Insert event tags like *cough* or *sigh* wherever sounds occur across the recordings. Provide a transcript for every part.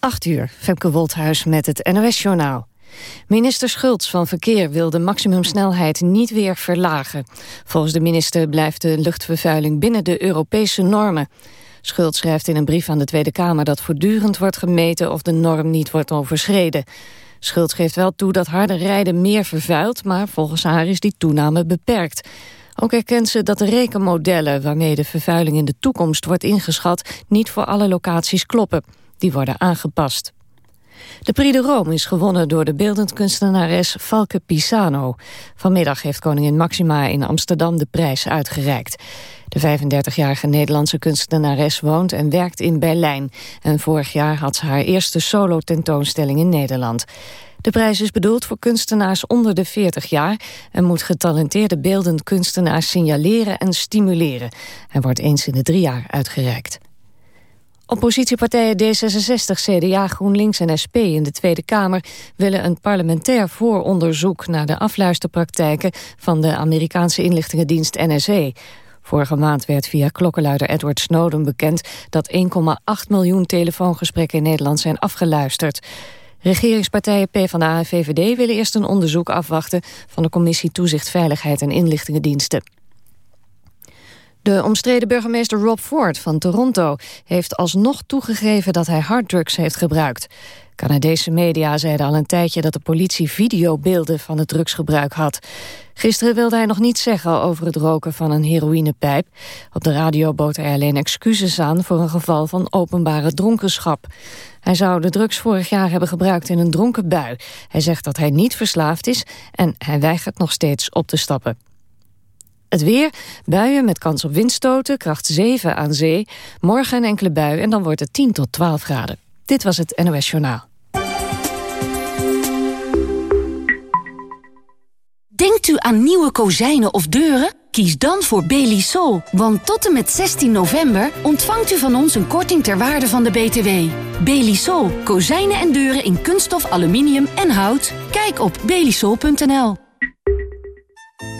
8 uur, Femke Wolthuis met het NOS-journaal. Minister Schultz van Verkeer wil de maximumsnelheid niet weer verlagen. Volgens de minister blijft de luchtvervuiling binnen de Europese normen. Schultz schrijft in een brief aan de Tweede Kamer dat voortdurend wordt gemeten of de norm niet wordt overschreden. Schultz geeft wel toe dat harder rijden meer vervuilt, maar volgens haar is die toename beperkt. Ook erkent ze dat de rekenmodellen waarmee de vervuiling in de toekomst wordt ingeschat niet voor alle locaties kloppen. Die worden aangepast. De Prix de Rome is gewonnen door de beeldend kunstenares Falke Pisano. Vanmiddag heeft koningin Maxima in Amsterdam de prijs uitgereikt. De 35-jarige Nederlandse kunstenares woont en werkt in Berlijn. En vorig jaar had ze haar eerste solo-tentoonstelling in Nederland. De prijs is bedoeld voor kunstenaars onder de 40 jaar... en moet getalenteerde beeldend kunstenaars signaleren en stimuleren. Hij wordt eens in de drie jaar uitgereikt. Oppositiepartijen D66, CDA, GroenLinks en SP in de Tweede Kamer willen een parlementair vooronderzoek naar de afluisterpraktijken van de Amerikaanse inlichtingendienst NSE. Vorige maand werd via klokkenluider Edward Snowden bekend dat 1,8 miljoen telefoongesprekken in Nederland zijn afgeluisterd. Regeringspartijen PvdA en VVD willen eerst een onderzoek afwachten van de Commissie Toezicht Veiligheid en Inlichtingendiensten. De omstreden burgemeester Rob Ford van Toronto heeft alsnog toegegeven dat hij harddrugs heeft gebruikt. Canadese media zeiden al een tijdje dat de politie videobeelden van het drugsgebruik had. Gisteren wilde hij nog niets zeggen over het roken van een heroïnepijp. Op de radio bood hij alleen excuses aan voor een geval van openbare dronkenschap. Hij zou de drugs vorig jaar hebben gebruikt in een dronken bui. Hij zegt dat hij niet verslaafd is en hij weigert nog steeds op te stappen. Het weer, buien met kans op windstoten, kracht 7 aan zee. Morgen een enkele bui en dan wordt het 10 tot 12 graden. Dit was het NOS Journaal. Denkt u aan nieuwe kozijnen of deuren? Kies dan voor Belisol, want tot en met 16 november ontvangt u van ons een korting ter waarde van de BTW. Belisol, kozijnen en deuren in kunststof, aluminium en hout. Kijk op belisol.nl.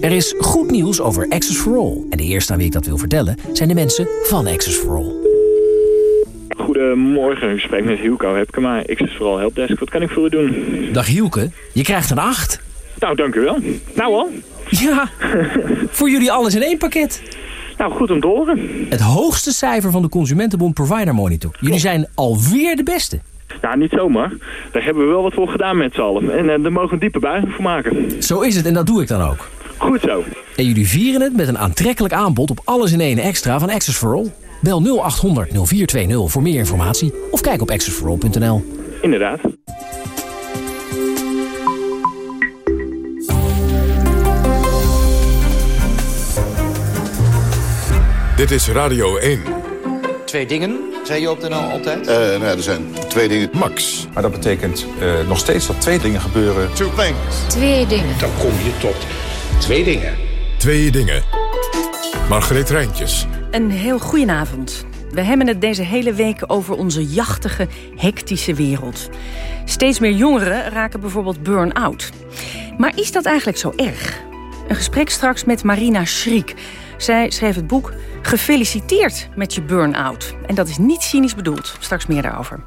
Er is goed nieuws over Access for All. En de eerste aan wie ik dat wil vertellen zijn de mensen van Access for All. Goedemorgen, ik spreek met Hielko Hepkema, Access for All Helpdesk. Wat kan ik voor u doen? Dag Hielke, je krijgt een 8. Nou, dank u wel. Nou al. Ja, voor jullie alles in één pakket. Nou, goed om te horen. Het hoogste cijfer van de Consumentenbond Provider Monitor. Jullie zijn alweer de beste. Nou, niet zomaar. Daar hebben we wel wat voor gedaan met z'n allen. En uh, daar mogen we een diepe buiging voor maken. Zo is het en dat doe ik dan ook. Goed zo. En jullie vieren het met een aantrekkelijk aanbod op alles in één extra van Access for All. Bel 0800 0420 voor meer informatie of kijk op accessforall.nl. Inderdaad. Dit is Radio 1. Twee dingen, zei je op de NL altijd? Uh, nou ja, er zijn twee dingen. Max. Maar dat betekent uh, nog steeds dat twee dingen gebeuren. Two things. Twee dingen. Dan kom je tot twee dingen. Twee dingen. Margreet Rijntjes. Een heel goedenavond. We hebben het deze hele week over onze jachtige, hectische wereld. Steeds meer jongeren raken bijvoorbeeld burn-out. Maar is dat eigenlijk zo erg? Een gesprek straks met Marina Schriek. Zij schreef het boek Gefeliciteerd met je burn-out. En dat is niet cynisch bedoeld. Straks meer daarover.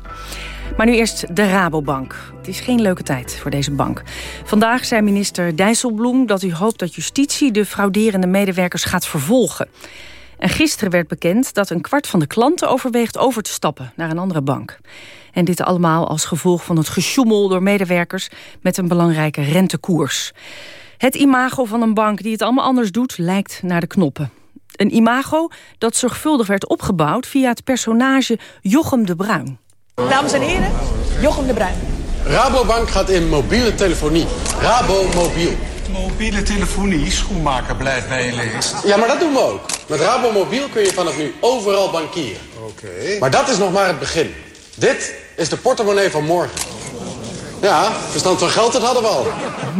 Maar nu eerst de Rabobank. Het is geen leuke tijd voor deze bank. Vandaag zei minister Dijsselbloem dat u hoopt dat justitie... de frauderende medewerkers gaat vervolgen. En gisteren werd bekend dat een kwart van de klanten overweegt over te stappen naar een andere bank. En dit allemaal als gevolg van het gesjoemel door medewerkers met een belangrijke rentekoers. Het imago van een bank die het allemaal anders doet lijkt naar de knoppen. Een imago dat zorgvuldig werd opgebouwd via het personage Jochem de Bruin. Dames en heren, Jochem de Bruin. Rabobank gaat in mobiele telefonie. Rabo Mobiel. Mobiele telefonie, schoenmaker blijft bij je leest. Ja, maar dat doen we ook. Met Rabo Mobiel kun je vanaf nu overal bankieren. Oké. Maar dat is nog maar het begin. Dit is de portemonnee van morgen. Ja, verstand van geld, dat hadden we al.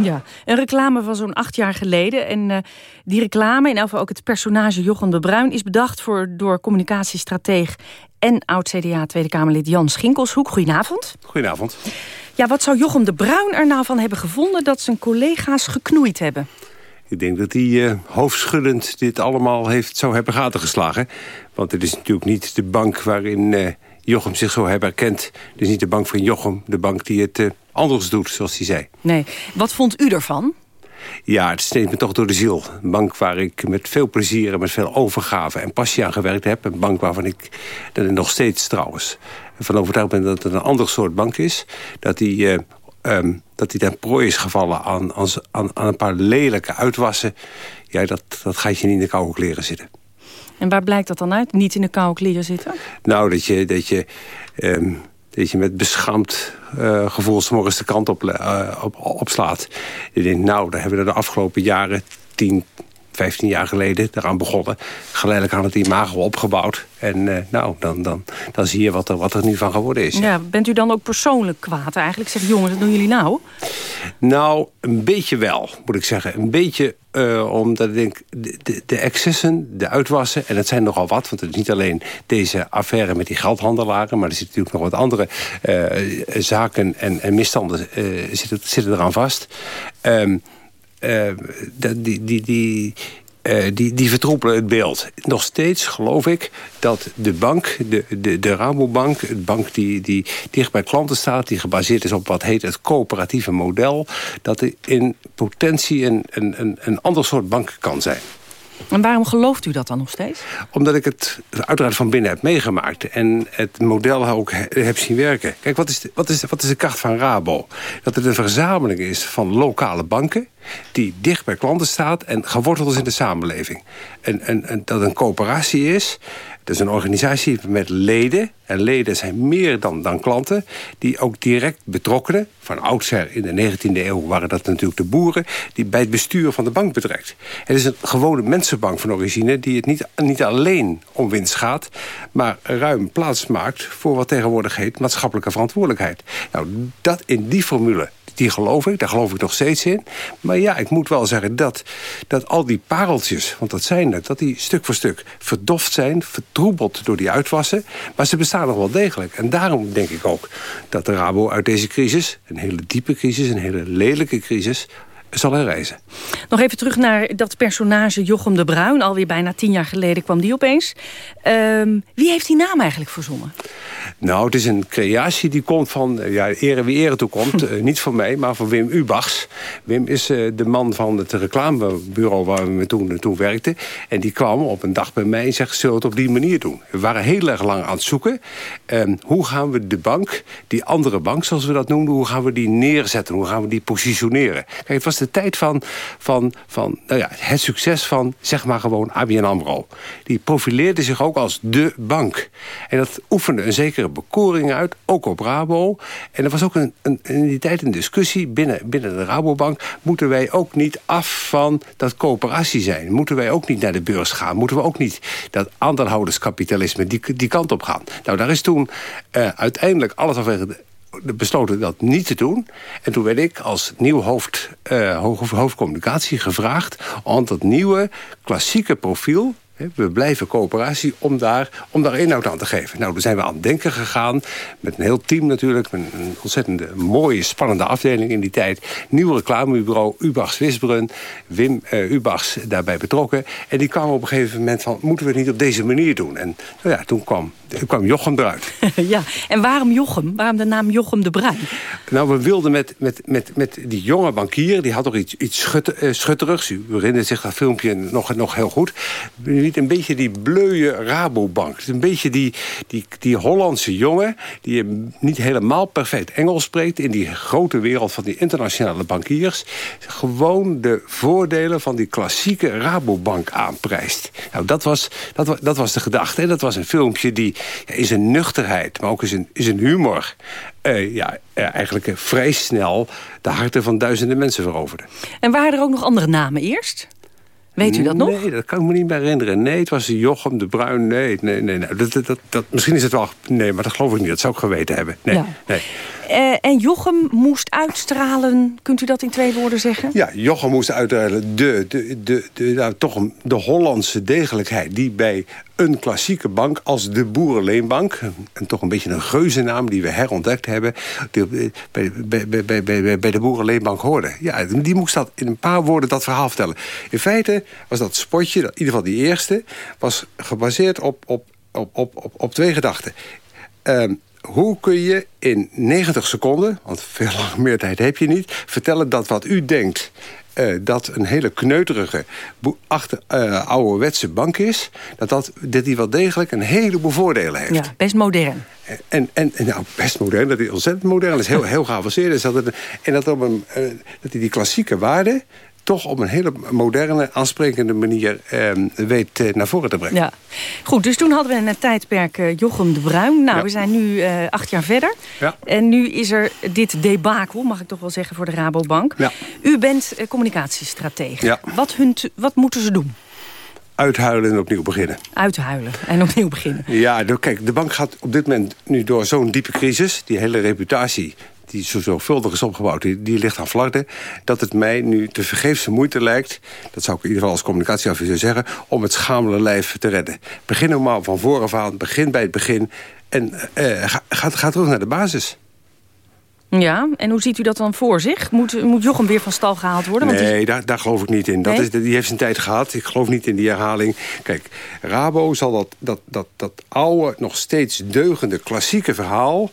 Ja, een reclame van zo'n acht jaar geleden. En uh, die reclame, in elk geval ook het personage Jochem de Bruin... is bedacht voor, door communicatiestratege en oud-CDA Tweede Kamerlid Jan Schinkelshoek. Goedenavond. Goedenavond. Ja, wat zou Jochem de Bruin er nou van hebben gevonden... dat zijn collega's geknoeid hebben? Ik denk dat hij uh, hoofdschuddend dit allemaal heeft zo hebben gaten geslagen. Want het is natuurlijk niet de bank waarin uh, Jochem zich zo hebben herkend. Het is niet de bank van Jochem, de bank die het uh, anders doet, zoals hij zei. Nee. Wat vond u ervan? Ja, het steekt me toch door de ziel. Een bank waar ik met veel plezier en met veel overgave en passie aan gewerkt heb. Een bank waarvan ik, dat ik nog steeds trouwens, van overtuigd ben dat het een ander soort bank is. Dat die... Um, dat hij ten prooi is gevallen aan, aan, aan, een paar lelijke uitwassen... ja, dat, dat gaat je niet in de koude kleren zitten. En waar blijkt dat dan uit, niet in de koude kleren zitten? Nou, dat je, dat je, um, dat je met beschaamd uh, gevoel morgens de kant op, uh, op, opslaat. Je denkt, nou, daar hebben we de afgelopen jaren... 10, 15 jaar geleden eraan begonnen. Geleidelijk aan het imago opgebouwd. En uh, nou, dan, dan, dan zie je wat er, wat er nu van geworden is. Ja, bent u dan ook persoonlijk kwaad eigenlijk? Zeg, jongens, wat doen jullie nou? Nou, een beetje wel, moet ik zeggen. Een beetje uh, omdat ik denk, de, de, de, excessen, de uitwassen... en het zijn nogal wat, want het is niet alleen deze affaire met die geldhandelaren... maar er zitten natuurlijk nog wat andere uh, zaken en, en misstanden zitten, zitten eraan vast... Um, uh, die, die, die, uh, die, die vertroepelen het beeld. Nog steeds geloof ik dat de bank, de, de, de Rabobank... een bank die, die dicht bij klanten staat... die gebaseerd is op wat heet het coöperatieve model... dat in potentie een, een, een ander soort bank kan zijn. En waarom gelooft u dat dan nog steeds? Omdat ik het uiteraard van binnen heb meegemaakt. En het model ook heb zien werken. Kijk, wat is, de, wat, is, wat is de kracht van Rabo? Dat het een verzameling is van lokale banken... die dicht bij klanten staat en geworteld is in de samenleving. En, en, en dat een coöperatie is is een organisatie met leden. En leden zijn meer dan, dan klanten. Die ook direct betrokkenen. Van oudsher in de 19e eeuw waren dat natuurlijk de boeren. Die bij het bestuur van de bank betrekt. Het is een gewone mensenbank van origine. Die het niet, niet alleen om winst gaat. Maar ruim plaats maakt voor wat tegenwoordig heet maatschappelijke verantwoordelijkheid. Nou, dat in die formule die geloof ik, daar geloof ik nog steeds in. Maar ja, ik moet wel zeggen dat, dat al die pareltjes, want dat zijn het... dat die stuk voor stuk verdoft zijn, vertroebeld door die uitwassen. Maar ze bestaan nog wel degelijk. En daarom denk ik ook dat de Rabo uit deze crisis... een hele diepe crisis, een hele lelijke crisis zal herreizen. Nog even terug naar dat personage Jochem de Bruin. Alweer bijna tien jaar geleden kwam die opeens. Um, wie heeft die naam eigenlijk verzonnen? Nou, het is een creatie die komt van, ja, ere wie ere toekomt. uh, *laughs* niet van mij, maar van Wim Ubachs. Wim is uh, de man van het reclamebureau waar we toen, toen werkten. En die kwam op een dag bij mij en zegt, zullen we het op die manier doen? We waren heel erg lang aan het zoeken. Um, hoe gaan we de bank, die andere bank zoals we dat noemden... hoe gaan we die neerzetten? Hoe gaan we die positioneren? Kijk, het was de tijd van, van, van nou ja, het succes van, zeg maar gewoon, ABN AMRO. Die profileerde zich ook als de bank. En dat oefende een zekere bekoring uit, ook op Rabo. En er was ook een, een, in die tijd een discussie binnen, binnen de Rabobank... moeten wij ook niet af van dat coöperatie zijn? Moeten wij ook niet naar de beurs gaan? Moeten we ook niet dat aandeelhouderskapitalisme die, die kant op gaan? Nou, daar is toen uh, uiteindelijk alles afwege besloten dat niet te doen. En toen werd ik als nieuw hoofd, uh, hoofdcommunicatie gevraagd... om dat nieuwe klassieke profiel we blijven coöperatie om daar, om daar inhoud aan te geven. Nou, daar zijn we aan het denken gegaan. Met een heel team natuurlijk. Met een ontzettend mooie, spannende afdeling in die tijd. Nieuw reclamebureau, Ubachs Wisbrun. Wim uh, Ubachs daarbij betrokken. En die kwamen op een gegeven moment van... moeten we het niet op deze manier doen? En nou ja, toen kwam, kwam Jochem eruit. *laughs* ja, en waarom Jochem? Waarom de naam Jochem de Bruin? Nou, we wilden met, met, met, met die jonge bankier... die had toch iets, iets schut, uh, schutterigs. U herinnert zich dat filmpje nog, nog heel goed een beetje die bleuwe Rabobank. Het is een beetje die, die, die Hollandse jongen... die niet helemaal perfect Engels spreekt... in die grote wereld van die internationale bankiers... gewoon de voordelen van die klassieke Rabobank aanprijst. Nou, dat was, dat, dat was de gedachte. En dat was een filmpje die in zijn nuchterheid... maar ook in zijn, in zijn humor... Uh, ja, uh, eigenlijk uh, vrij snel de harten van duizenden mensen veroverde. En waren er ook nog andere namen eerst? Weet u dat nog? Nee, dat kan ik me niet meer herinneren. Nee, het was Jochem de Bruin. Nee, nee, nee. nee. Dat, dat, dat, misschien is het wel... Nee, maar dat geloof ik niet. Dat zou ik geweten hebben. Nee, ja. nee. Uh, en Jochem moest uitstralen, kunt u dat in twee woorden zeggen? Ja, Jochem moest uitstralen de, de, de, de, nou, toch de Hollandse degelijkheid... die bij een klassieke bank als de Boerenleenbank... en toch een beetje een geuzennaam die we herontdekt hebben... Die bij, bij, bij, bij, bij de Boerenleenbank hoorde. Ja, die moest dat in een paar woorden dat verhaal vertellen. In feite was dat spotje, in ieder geval die eerste... was gebaseerd op, op, op, op, op, op twee gedachten. Um, hoe kun je in 90 seconden, want veel *laughs* meer tijd heb je niet... vertellen dat wat u denkt uh, dat een hele kneuterige, achter, uh, ouderwetse bank is... Dat, dat, dat die wel degelijk een heleboel voordelen heeft. Ja, best modern. En, en, en nou, best modern, dat is ontzettend modern. Dat is heel, heel geavanceerd. Is dat het, en dat, op een, uh, dat die, die klassieke waarden toch op een hele moderne, aansprekende manier eh, weet eh, naar voren te brengen. Ja. Goed, dus toen hadden we een tijdperk uh, Jochem de Bruin. Nou, we zijn nu uh, acht jaar verder. Ja. En nu is er dit debakel, mag ik toch wel zeggen, voor de Rabobank. Ja. U bent communicatiestratege. Ja. Wat, hun wat moeten ze doen? Uithuilen en opnieuw beginnen. Uithuilen en opnieuw beginnen. Ja, kijk, de bank gaat op dit moment nu door zo'n diepe crisis. Die hele reputatie die zo zorgvuldig is opgebouwd, die, die ligt aan vlakte... dat het mij nu te vergeefse moeite lijkt... dat zou ik in ieder geval als communicatieadviseur zeggen... om het schamele lijf te redden. Begin normaal van vooraf aan, begin bij het begin... en uh, ga, ga, ga terug naar de basis. Ja, en hoe ziet u dat dan voor zich? Moet, moet Jochem weer van stal gehaald worden? Want nee, daar, daar geloof ik niet in. Dat is, die heeft zijn tijd gehad. Ik geloof niet in die herhaling. Kijk, Rabo zal dat, dat, dat, dat oude, nog steeds deugende klassieke verhaal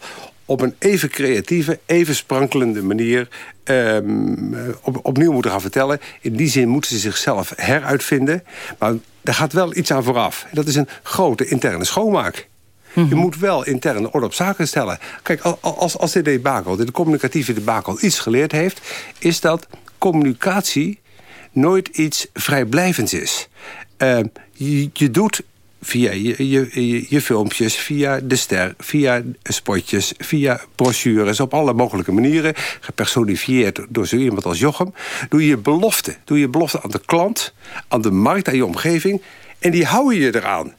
op een even creatieve, even sprankelende manier um, op, opnieuw moeten gaan vertellen. In die zin moeten ze zichzelf heruitvinden. Maar daar gaat wel iets aan vooraf. Dat is een grote interne schoonmaak. Je mhm. moet wel interne orde op zaken stellen. Kijk, als, als dit debakel, dit communicatieve debakel iets geleerd heeft... is dat communicatie nooit iets vrijblijvends is. Uh, je, je doet via je, je, je, filmpjes, via de ster, via spotjes, via brochures... op alle mogelijke manieren, gepersonifieerd door zo iemand als Jochem... doe je belofte. Doe je belofte aan de klant, aan de markt, aan je omgeving... en die hou je eraan.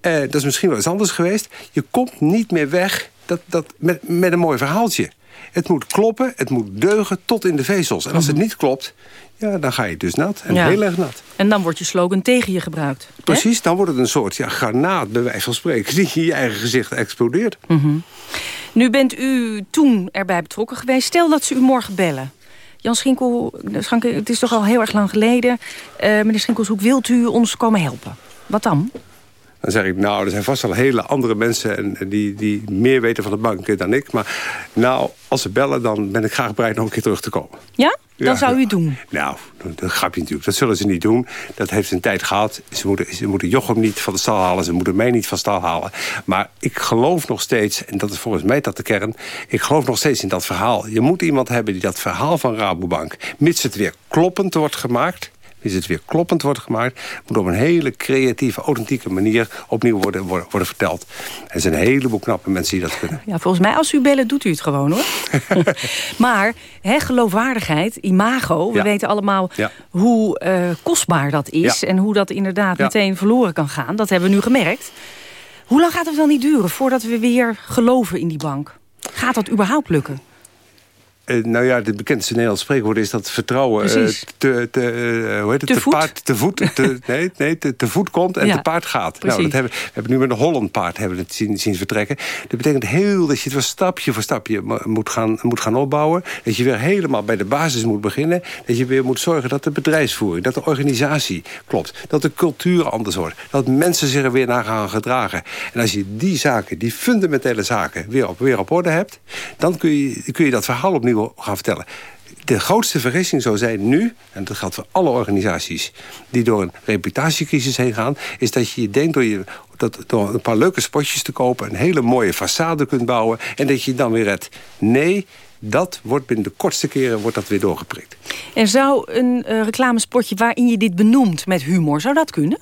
Eh, dat is misschien wel eens anders geweest. Je komt niet meer weg dat, dat, met, met een mooi verhaaltje. Het moet kloppen, het moet deugen tot in de vezels. En als het mhm. niet klopt, ja, dan ga je dus nat. En heel erg nat. En dan wordt je slogan tegen je gebruikt. Precies, dan wordt het een soort ja, granaat, bij wijze van spreken... *laughs* die in je eigen gezicht explodeert. Mhm. Nu bent u toen erbij betrokken geweest. Stel dat ze u morgen bellen. Jan Schinkel, het is toch al heel erg lang geleden. Uh, meneer Schinkelshoek, wilt u ons komen helpen? Wat dan? Dan zeg ik, nou, er zijn vast wel hele andere mensen... En, die, die meer weten van de bank dan ik. Maar nou, als ze bellen, dan ben ik graag bereid nog een keer terug te komen. Ja? Dan zou u doen? Nou, dat grapje natuurlijk. Dat zullen ze niet doen. Dat heeft een tijd gehad. Ze moeten, ze moeten Jochem niet van de stal halen. Ze moeten mij niet van stal halen. Maar ik geloof nog steeds, en dat is volgens mij dat de kern... ik geloof nog steeds in dat verhaal. Je moet iemand hebben die dat verhaal van Rabobank... mits het weer kloppend wordt gemaakt is het weer kloppend wordt gemaakt... moet op een hele creatieve, authentieke manier opnieuw worden, worden, worden verteld. er zijn een heleboel knappe mensen die dat kunnen. Ja, volgens mij als u bellen doet u het gewoon hoor. *laughs* maar hè, geloofwaardigheid, imago, we weten allemaal hoe uh, kostbaar dat is... en hoe dat inderdaad meteen verloren kan gaan. Dat hebben we nu gemerkt. Hoe lang gaat het dan niet duren voordat we weer geloven in die bank? Gaat dat überhaupt lukken? Uh, nou ja, het bekendste Nederlands spreekwoord is dat vertrouwen uh, te, te, uh, hoe heet het? te, voet? paard te voet, te, *laughs* nee, nee, te, te voet komt en ja, te paard gaat. Nou, dat hebben, we hebben nu met een Holland paard hebben het zien, zien vertrekken. Dat betekent heel dat je het weer stapje voor stapje moet gaan, moet gaan opbouwen. Dat je weer helemaal bij de basis moet beginnen. Dat je weer moet zorgen dat de bedrijfsvoering, dat de organisatie klopt. Dat de cultuur anders wordt. Dat mensen zich er weer naar gaan gedragen. En als je die zaken, die fundamentele zaken, weer op, weer op orde hebt... dan kun je, kun je dat verhaal opnieuw gaan vertellen. De grootste vergissing zou zijn nu, en dat geldt voor alle organisaties... die door een reputatiecrisis heen gaan... is dat je denkt door, je, dat, door een paar leuke spotjes te kopen... een hele mooie façade kunt bouwen en dat je dan weer redt. Nee, dat wordt binnen de kortste keren wordt dat weer doorgeprikt. En zou een uh, reclamespotje waarin je dit benoemt met humor... zou dat kunnen?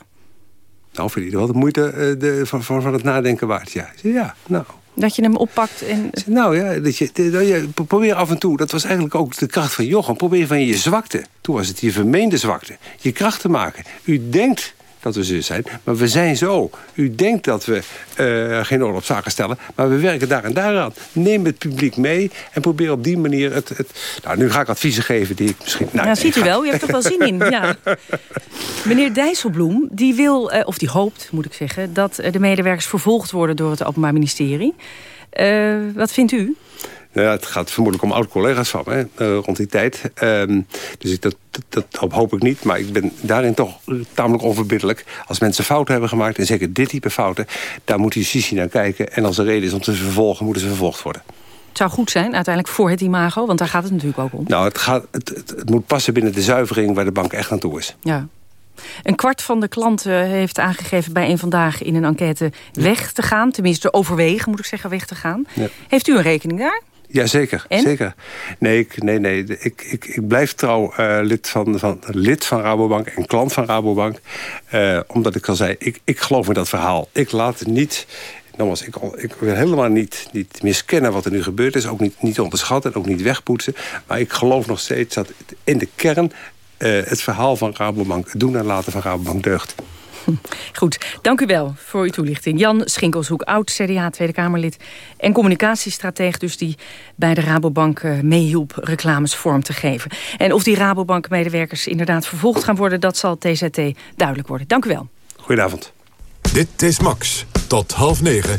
Nou, vind je wel de moeite uh, de, van, van, van het nadenken waard, ja. Ja, nou... Dat je hem oppakt en... Nou ja, dat je, dat je, probeer af en toe, dat was eigenlijk ook de kracht van Jochem... probeer van je zwakte, toen was het je vermeende zwakte... je kracht te maken. U denkt dat we zus zijn. Maar we zijn zo. U denkt dat we uh, geen orde op zaken stellen. Maar we werken daar en daar aan. Neem het publiek mee en probeer op die manier het... het nou, nu ga ik adviezen geven die ik misschien... Nou, ja, ziet u wel. U hebt er wel zin in. Ja. *laughs* Meneer Dijsselbloem, die wil, uh, of die hoopt, moet ik zeggen... dat de medewerkers vervolgd worden door het Openbaar Ministerie. Uh, wat vindt u? Nou ja, het gaat vermoedelijk om oud-collega's van me uh, rond die tijd. Um, dus ik, dat, dat, dat, hoop ik niet. Maar ik ben daarin toch tamelijk onverbiddelijk. Als mensen fouten hebben gemaakt, en zeker dit type fouten... daar moet justitie naar kijken. En als er reden is om te vervolgen, moeten ze vervolgd worden. Het zou goed zijn, uiteindelijk voor het imago, want daar gaat het natuurlijk ook om. Nou, het, gaat, het, het, het moet passen binnen de zuivering waar de bank echt aan toe is. Ja. Een kwart van de klanten heeft aangegeven bij een vandaag in een enquête weg te gaan. Tenminste, overwegen moet ik zeggen, weg te gaan. Ja. Heeft u een rekening daar? Ja, zeker. zeker. Nee, ik, nee, nee. Ik, ik, ik blijf trouw uh, lid, van, van, lid van Rabobank en klant van Rabobank. Uh, omdat ik al zei, ik, ik geloof in dat verhaal. Ik laat niet... Nogmaals, ik, ik wil helemaal niet, niet miskennen wat er nu gebeurd is. Ook niet, niet onderschatten en ook niet wegpoetsen. Maar ik geloof nog steeds dat in de kern... Uh, het verhaal van Rabobank, het doen en laten van Rabobank deugt. *laughs* Goed, dank u wel voor uw toelichting. Jan Schinkelshoek, oud-CDA Tweede Kamerlid... en communicatiestratege dus die bij de Rabobank uh, meehielp reclames vorm te geven. En of die Rabobank-medewerkers inderdaad vervolgd gaan worden... dat zal TZT duidelijk worden. Dank u wel. Goedenavond. Dit is Max. Tot half negen.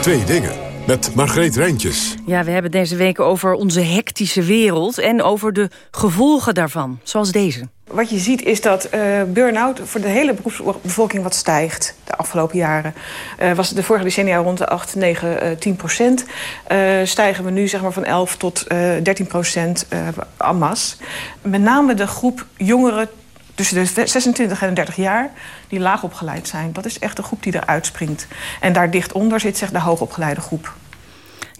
Twee dingen met Margreet Rijntjes. Ja, we hebben deze week over onze hectische wereld... en over de gevolgen daarvan, zoals deze. Wat je ziet is dat uh, burn-out voor de hele beroepsbevolking wat stijgt de afgelopen jaren. Uh, was de vorige decennia rond de 8, 9, uh, 10 procent. Uh, stijgen we nu zeg maar van 11 tot 13 procent en masse. Met name de groep jongeren tussen de 26 en 30 jaar die laag opgeleid zijn. Dat is echt de groep die eruit springt. En daar dicht onder zit zeg de hoogopgeleide groep.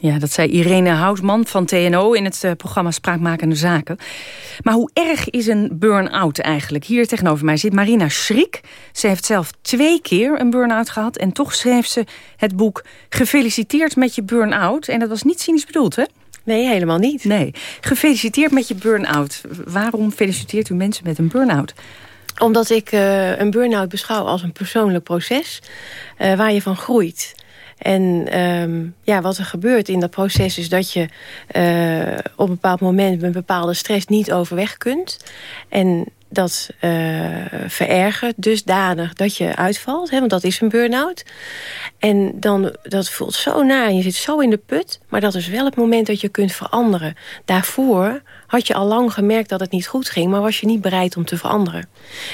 Ja, dat zei Irene Houtman van TNO in het uh, programma Spraakmakende Zaken. Maar hoe erg is een burn-out eigenlijk? Hier tegenover mij zit Marina Schrik. Ze heeft zelf twee keer een burn-out gehad... en toch schreef ze het boek Gefeliciteerd met je burn-out. En dat was niet cynisch bedoeld, hè? Nee, helemaal niet. Nee. Gefeliciteerd met je burn-out. Waarom feliciteert u mensen met een burn-out? Omdat ik uh, een burn-out beschouw als een persoonlijk proces... Uh, waar je van groeit... En um, ja, wat er gebeurt in dat proces is dat je uh, op een bepaald moment... met een bepaalde stress niet overweg kunt. En dat uh, verergert dusdanig dat je uitvalt. Hè, want dat is een burn-out. En dan, dat voelt zo na je zit zo in de put. Maar dat is wel het moment dat je kunt veranderen. Daarvoor had je al lang gemerkt dat het niet goed ging... maar was je niet bereid om te veranderen.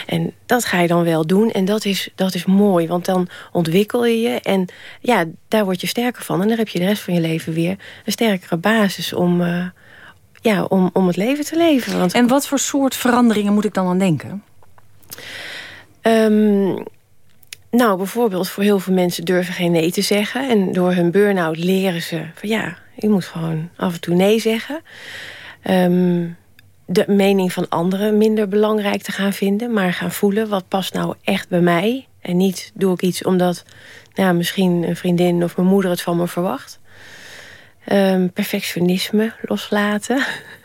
En dat ga je dan wel doen en dat is, dat is mooi. Want dan ontwikkel je je en ja, daar word je sterker van. En dan heb je de rest van je leven weer een sterkere basis... om, uh, ja, om, om het leven te leven. Want... En wat voor soort veranderingen moet ik dan aan denken? Um, nou, bijvoorbeeld voor heel veel mensen durven geen nee te zeggen. En door hun burn-out leren ze van ja, je moet gewoon af en toe nee zeggen. Um, de mening van anderen minder belangrijk te gaan vinden... maar gaan voelen wat past nou echt bij mij. En niet doe ik iets omdat nou, misschien een vriendin of mijn moeder het van me verwacht. Um, perfectionisme loslaten.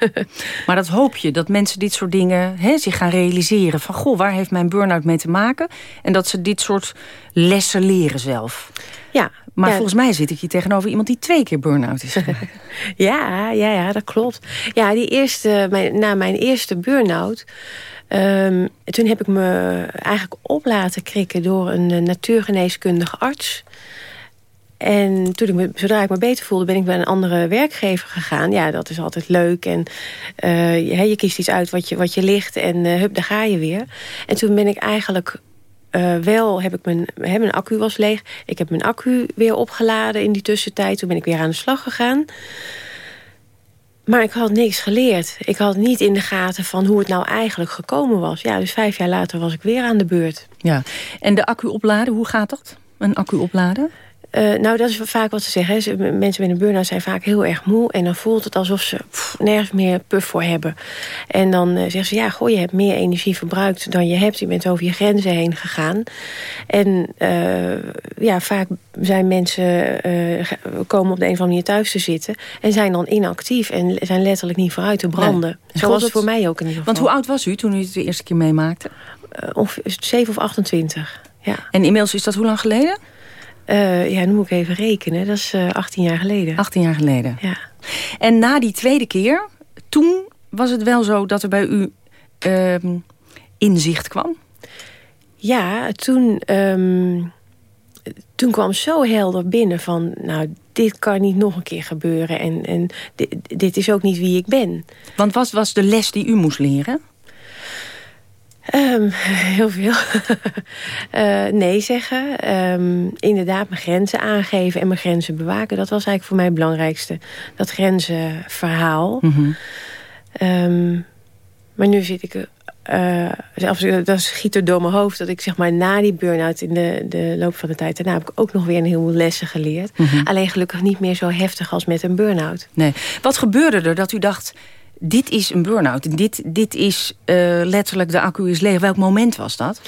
*laughs* maar dat hoop je, dat mensen dit soort dingen zich gaan realiseren. Van, goh, waar heeft mijn burn-out mee te maken? En dat ze dit soort lessen leren zelf. Ja. Maar volgens mij zit ik hier tegenover iemand die twee keer burn-out is. *laughs* ja, ja, ja, dat klopt. Ja, die eerste, mijn, na mijn eerste burn-out... Um, toen heb ik me eigenlijk op laten krikken door een natuurgeneeskundige arts... En toen ik me, zodra ik me beter voelde, ben ik bij een andere werkgever gegaan. Ja, dat is altijd leuk. En uh, je, kiest iets uit wat je, wat je ligt en uh, hup, daar ga je weer. En toen ben ik eigenlijk uh, wel, heb ik mijn, hè, mijn accu was leeg. Ik heb mijn accu weer opgeladen in die tussentijd. Toen ben ik weer aan de slag gegaan. Maar ik had niks geleerd. Ik had niet in de gaten van hoe het nou eigenlijk gekomen was. Ja, dus vijf jaar later was ik weer aan de beurt. Ja, en de accu opladen, hoe gaat dat? Een accu opladen? Uh, nou, dat is vaak wat ze zeggen. Ze, mensen met een burn-out zijn vaak heel erg moe. En dan voelt het alsof ze pff, nergens meer puff voor hebben. En dan uh, zeggen ze, ja, goh, je hebt meer energie verbruikt dan je hebt. Je bent over je grenzen heen gegaan. En uh, ja, vaak zijn mensen, komen op de een of andere manier thuis te zitten. En zijn dan inactief en zijn letterlijk niet vooruit te branden. Nee. Zo was het voor mij ook in ieder geval. Want hoe oud was u toen u het de eerste keer meemaakte? ongeveer 7 of 28. Ja. En inmiddels is dat hoe lang geleden? Uh, ja, nu moet ik even rekenen. Dat is uh, 18 jaar geleden. 18 jaar geleden. Ja. En na die tweede keer, toen was het wel zo dat er bij u uh, inzicht kwam? Ja, toen, um, toen kwam zo helder binnen van... nou, dit kan niet nog een keer gebeuren en, en dit, dit is ook niet wie ik ben. Want wat was de les die u moest leren? Um, *laughs* heel veel. uh, *laughs* nee zeggen. Um, inderdaad mijn grenzen aangeven en mijn grenzen bewaken. Dat was eigenlijk voor mij het belangrijkste. Dat grenzenverhaal. Mm -hmm. um, maar nu zit ik... Uh, dat schiet er door mijn hoofd. Dat ik zeg maar na die burn-out in de, de loop van de tijd... daarna heb ik ook nog weer een heleboel lessen geleerd. Mm -hmm. Alleen gelukkig niet meer zo heftig als met een burn-out. Nee. Wat gebeurde er dat u dacht dit is een burn-out. Dit, dit is uh, letterlijk de accu is leeg. Welk moment was dat?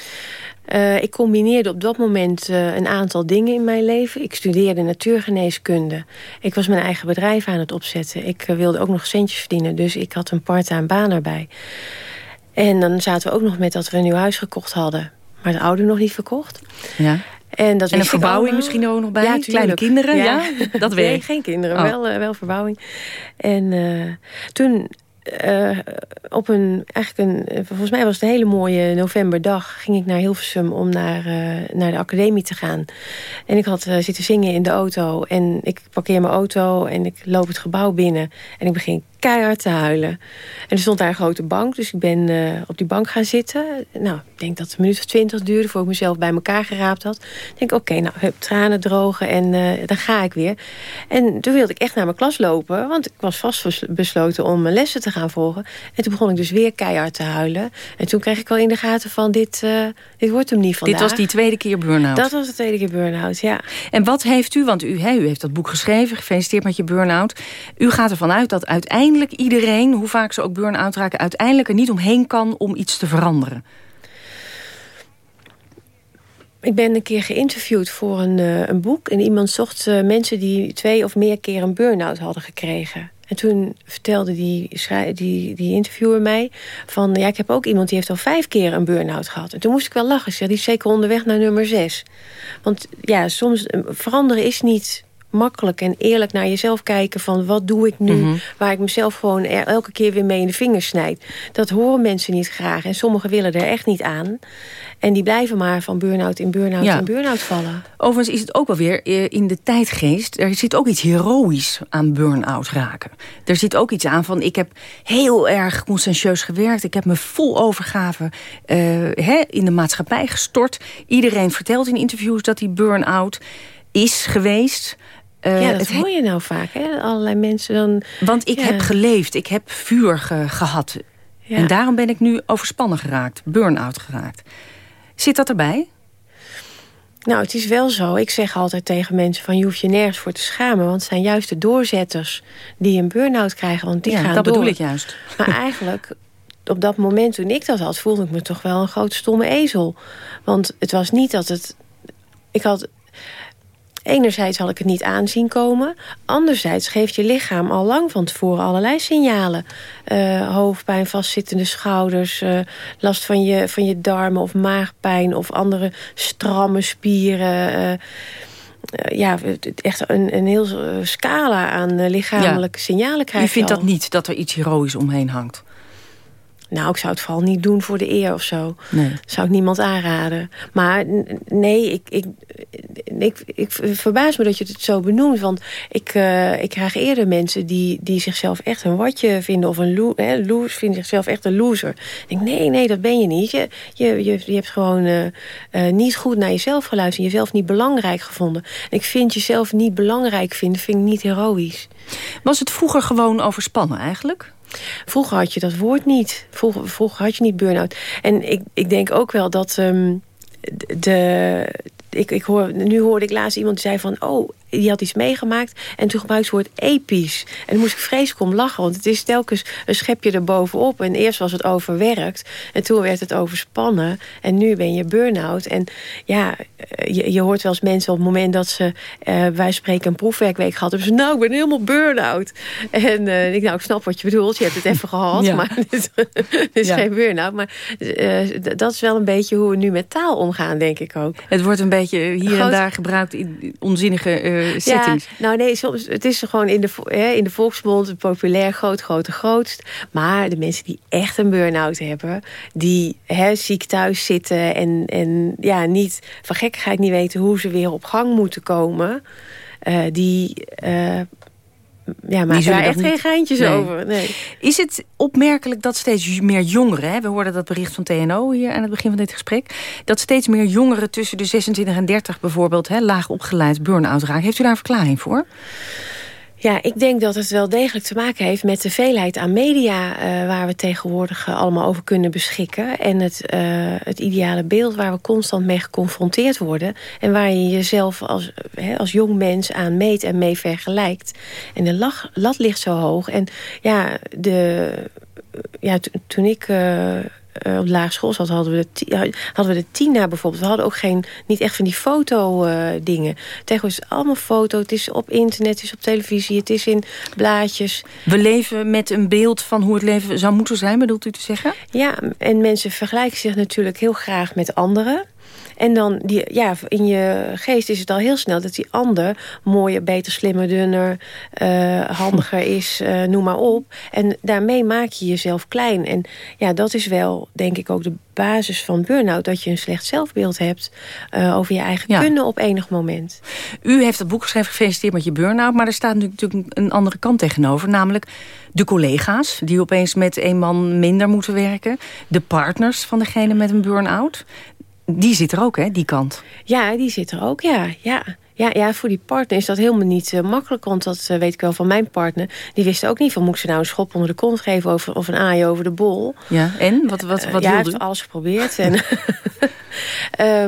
Uh, ik combineerde op dat moment uh, een aantal dingen in mijn leven. Ik studeerde natuurgeneeskunde. Ik was mijn eigen bedrijf aan het opzetten. Ik wilde ook nog centjes verdienen. Dus ik had een part-time baan erbij. En dan zaten we ook nog met dat we een nieuw huis gekocht hadden. Maar het oude nog niet verkocht. Ja. En, dat en een verbouwing misschien ook nog bij? Ja, Kleine kinderen? Ja, ja? dat weet *laughs* Nee, geen kinderen, oh. wel, uh, wel verbouwing. En uh, toen uh, op een, eigenlijk een, volgens mij was het een hele mooie novemberdag... ging ik naar Hilversum om naar, naar de academie te gaan. En ik had zitten zingen in de auto. En ik parkeer mijn auto en ik loop het gebouw binnen. En ik begin keihard te huilen. En er stond daar een grote bank, dus ik ben uh, op die bank gaan zitten. Nou, ik denk dat het een minuut of twintig duurde... voor ik mezelf bij elkaar geraapt had. Ik denk, oké, okay, nou, hup, tranen drogen en uh, dan ga ik weer. En toen wilde ik echt naar mijn klas lopen... want ik was vastbesloten om mijn lessen te gaan volgen. En toen begon ik dus weer keihard te huilen. En toen kreeg ik al in de gaten van, dit, uh, dit wordt hem niet vandaag. Dit was die tweede keer burn-out? Dat was de tweede keer burn-out, ja. En wat heeft u, want u, hè, u heeft dat boek geschreven... gefeliciteerd met je burn-out. U gaat ervan uit dat uiteindelijk uiteindelijk iedereen, hoe vaak ze ook burn-out raken... uiteindelijk er niet omheen kan om iets te veranderen? Ik ben een keer geïnterviewd voor een, uh, een boek. En iemand zocht uh, mensen die twee of meer keer een burn-out hadden gekregen. En toen vertelde die, die, die interviewer mij... van ja, ik heb ook iemand die heeft al vijf keer een burn-out gehad. En toen moest ik wel lachen. Zeg, die zeker onderweg naar nummer zes. Want ja, soms veranderen is niet makkelijk en eerlijk naar jezelf kijken... van wat doe ik nu, mm -hmm. waar ik mezelf gewoon elke keer weer mee in de vingers snijd. Dat horen mensen niet graag en sommigen willen er echt niet aan. En die blijven maar van burn-out in burn-out ja. in burn-out vallen. Overigens is het ook wel weer in de tijdgeest... er zit ook iets heroïs aan burn-out raken. Er zit ook iets aan van... ik heb heel erg conscientieus gewerkt. Ik heb me vol overgave uh, hè, in de maatschappij gestort. Iedereen vertelt in interviews dat die burn-out is geweest... Uh, ja, dat hoor je nou vaak, hè? Allerlei mensen dan... Want ik ja. heb geleefd, ik heb vuur ge gehad. Ja. En daarom ben ik nu overspannen geraakt, burn-out geraakt. Zit dat erbij? Nou, het is wel zo. Ik zeg altijd tegen mensen van... je hoeft je nergens voor te schamen. Want het zijn juist de doorzetters die een burn-out krijgen. Want die ja, gaan dat door. bedoel ik juist. *laughs* Maar eigenlijk, op dat moment toen ik dat had... voelde ik me toch wel een grote stomme ezel. Want het was niet dat het... Ik had Enerzijds had ik het niet aanzien komen. Anderzijds geeft je lichaam al lang van tevoren allerlei signalen. Uh, hoofdpijn, vastzittende schouders, uh, last van je, van je darmen of maagpijn... of andere stramme spieren. Uh, ja, echt een, een heel scala aan lichamelijke ja. signalen krijg je vindt al. dat niet, dat er iets heroïs omheen hangt? Nou, ik zou het vooral niet doen voor de eer of zo. Nee. Zou ik niemand aanraden. Maar nee, ik, ik, ik, ik verbaas me dat je het zo benoemt. Want ik, uh, ik krijg eerder mensen die, die zichzelf echt een watje vinden... of een lo hè, vinden zichzelf echt een loser. Ik denk, nee, nee, dat ben je niet. Je, je, je, je hebt gewoon uh, uh, niet goed naar jezelf geluisterd... en jezelf niet belangrijk gevonden. En ik vind jezelf niet belangrijk vinden, vind ik niet heroïs. Was het vroeger gewoon overspannen eigenlijk? Vroeger had je dat woord niet. Vroeger, had je niet burn-out. En ik, ik denk ook wel dat um, de... Ik, ik hoor, nu hoorde ik laatst iemand die zei van... oh, die had iets meegemaakt. En toen gebruikte het woord episch. En dan moest ik vreselijk om lachen. Want het is telkens een schepje erbovenop. En eerst was het overwerkt. En toen werd het overspannen. En nu ben je burn-out. En ja, je, je hoort wel eens mensen op het moment dat ze... Uh, wij spreken een proefwerkweek gehad. Hebben ze, nou, ik ben helemaal burn-out. En uh, ik, nou, ik snap wat je bedoelt. Je hebt het even gehad. *laughs* Ja. Maar het, *laughs* is ja. geen burn-out. Maar uh, dat is wel een beetje hoe we nu met taal omgaan, denk ik ook. Het wordt een beetje hier Groot... en daar gebruikt in onzinnige uh, settings. Ja, nou nee, soms, het is gewoon in de, hè, in de volksmond populair, groot, grote, grootst. Maar de mensen die echt een burn-out hebben... die hè, ziek thuis zitten en, en ja, niet van gekkigheid niet weten... hoe ze weer op gang moeten komen... Uh, die uh, ja, maar daar echt niet... geen geintjes nee. over. Nee. Is het opmerkelijk dat steeds meer jongeren... Hè, we hoorden dat bericht van TNO hier aan het begin van dit gesprek... dat steeds meer jongeren tussen de 26 en 30 bijvoorbeeld... Hè, laag opgeleid burn-out raken. Heeft u daar een verklaring voor? Ja, ik denk dat het wel degelijk te maken heeft met de veelheid aan media... Uh, waar we tegenwoordig uh, allemaal over kunnen beschikken. En het, uh, het ideale beeld waar we constant mee geconfronteerd worden. En waar je jezelf als, als jong mens aan meet en mee vergelijkt. En de lach, lat ligt zo hoog. En ja, de, ja toen ik op de lagere school zat, hadden we de, hadden we de Tina bijvoorbeeld. We hadden ook geen, niet echt van die foto-dingen. Uh, Tegenwoordig is het allemaal foto. Het is op internet, het is op televisie, het is in blaadjes. We leven met een beeld van hoe het leven zou moeten zijn, bedoelt u te zeggen? Ja, en mensen vergelijken zich natuurlijk heel graag met anderen. En dan, die, ja, in je geest is het al heel snel dat die ander mooier, beter, slimmer, dunner, uh, handiger *laughs* is, uh, noem maar op. En daarmee maak je jezelf klein. En ja, dat is wel, denk ik, ook de basis van burn-out. Dat je een slecht zelfbeeld hebt uh, over je eigen ja. kunnen op enig moment. U heeft het boek geschreven, gefeliciteerd met je burn-out. Maar er staat natuurlijk een andere kant tegenover. Namelijk de collega's die opeens met een man minder moeten werken. De partners van degene met een burn-out. Die zit er ook, hè, die kant? Ja, die zit er ook, ja. ja. Ja, ja, voor die partner is dat helemaal niet uh, makkelijk. Want dat uh, weet ik wel van mijn partner. Die wist ook niet van, moet ik ze nou een schop onder de kont geven... of, of een aai over de bol. Ja, en? Wat, wat, wat uh, ja, hij heeft alles geprobeerd. en,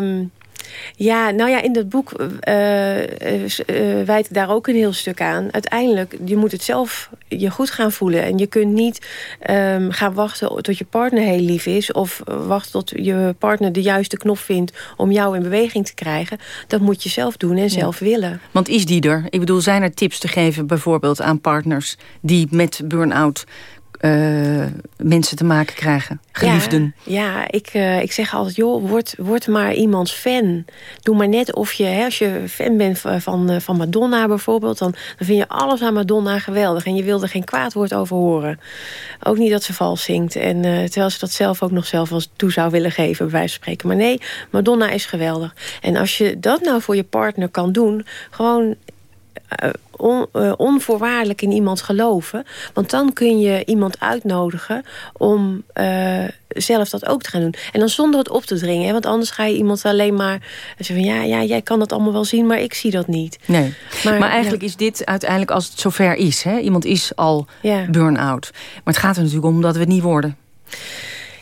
um, *laughs* *laughs* Ja, nou ja, in dat boek uh, uh, wijt ik daar ook een heel stuk aan. Uiteindelijk, je moet het zelf je goed gaan voelen. En je kunt niet um, gaan wachten tot je partner heel lief is... of wachten tot je partner de juiste knop vindt om jou in beweging te krijgen. Dat moet je zelf doen en zelf willen. Want is die er? Ik bedoel, zijn er tips te geven bijvoorbeeld aan partners... die met burn-out uh, mensen te maken krijgen, geliefden. Ja, ja ik, uh, ik zeg altijd, joh, word, word maar iemands fan. Doe maar net of je, hè, als je fan bent van, van Madonna bijvoorbeeld... Dan, dan vind je alles aan Madonna geweldig. En je wil er geen kwaad woord over horen. Ook niet dat ze vals zingt. En, uh, terwijl ze dat zelf ook nog zelf als toe zou willen geven, bij wijze van spreken. Maar nee, Madonna is geweldig. En als je dat nou voor je partner kan doen... gewoon on, uh, onvoorwaardelijk in iemand geloven. Want dan kun je iemand uitnodigen om uh, zelf dat ook te gaan doen. En dan zonder het op te dringen. Hè? Want anders ga je iemand alleen maar zeggen van... Ja, ja, jij kan dat allemaal wel zien, maar ik zie dat niet. Nee, maar, maar eigenlijk ja. is dit uiteindelijk als het zover is. Hè? Iemand is al ja. burn-out. Maar het gaat er natuurlijk om dat we het niet worden.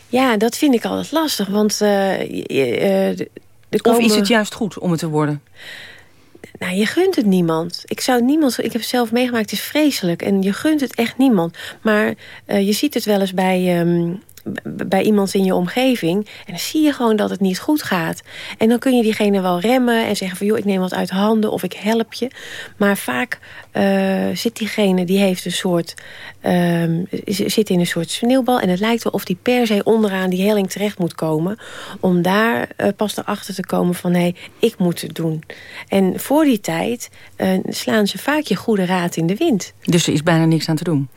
Ja, dat vind ik altijd lastig. Want... Komen... Of is het juist goed om het te worden? Nou, je gunt het niemand. Ik zou niemand. Ik heb het zelf meegemaakt. Het is vreselijk. En je gunt het echt niemand. Maar uh, je ziet het wel eens bij... Um, bij iemand in je omgeving. En dan zie je gewoon dat het niet goed gaat. En dan kun je diegene wel remmen en zeggen van... joh, ik neem wat uit handen of ik help je. Maar vaak uh, zit diegene, die heeft een soort... Um, zit in een soort sneeuwbal. En het lijkt wel of die per se onderaan die helling terecht moet komen. Om daar uh, pas erachter te komen van... hé, hey, ik moet het doen. En voor die tijd uh, slaan ze vaak je goede raad in de wind. Dus er is bijna niks aan te doen?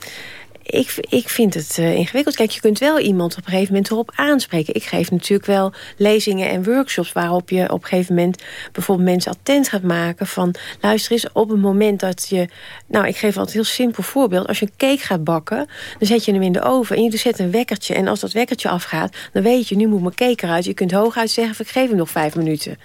Ik, ik vind het uh, ingewikkeld. Kijk, je kunt wel iemand op een gegeven moment erop aanspreken. Ik geef natuurlijk wel lezingen en workshops... waarop je op een gegeven moment bijvoorbeeld mensen attent gaat maken... van luister eens, op het moment dat je... Nou, ik geef altijd een heel simpel voorbeeld. Als je een cake gaat bakken, dan zet je hem in de oven... en je zet een wekkertje. En als dat wekkertje afgaat, dan weet je... nu moet mijn cake eruit. Je kunt hooguit zeggen, ik geef hem nog vijf minuten.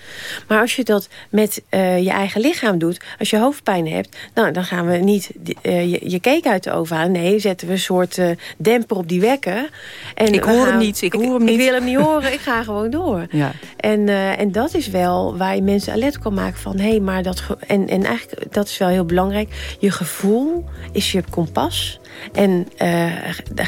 Maar als je dat met uh, je eigen lichaam doet... als je hoofdpijn hebt, nou, dan gaan we niet uh, je, je cake uit de oven halen. Nee, zetten we een soort uh, demper op die wekker. En ik hoor hem niet, ik, hoor hem niet. Ik wil hem niet horen, ik ga *laughs* gewoon door. Ja. En, uh, en dat is wel waar je mensen alert kan maken van... hé, hey, maar dat... En, en eigenlijk, dat is wel heel belangrijk. Je gevoel is je kompas. En uh,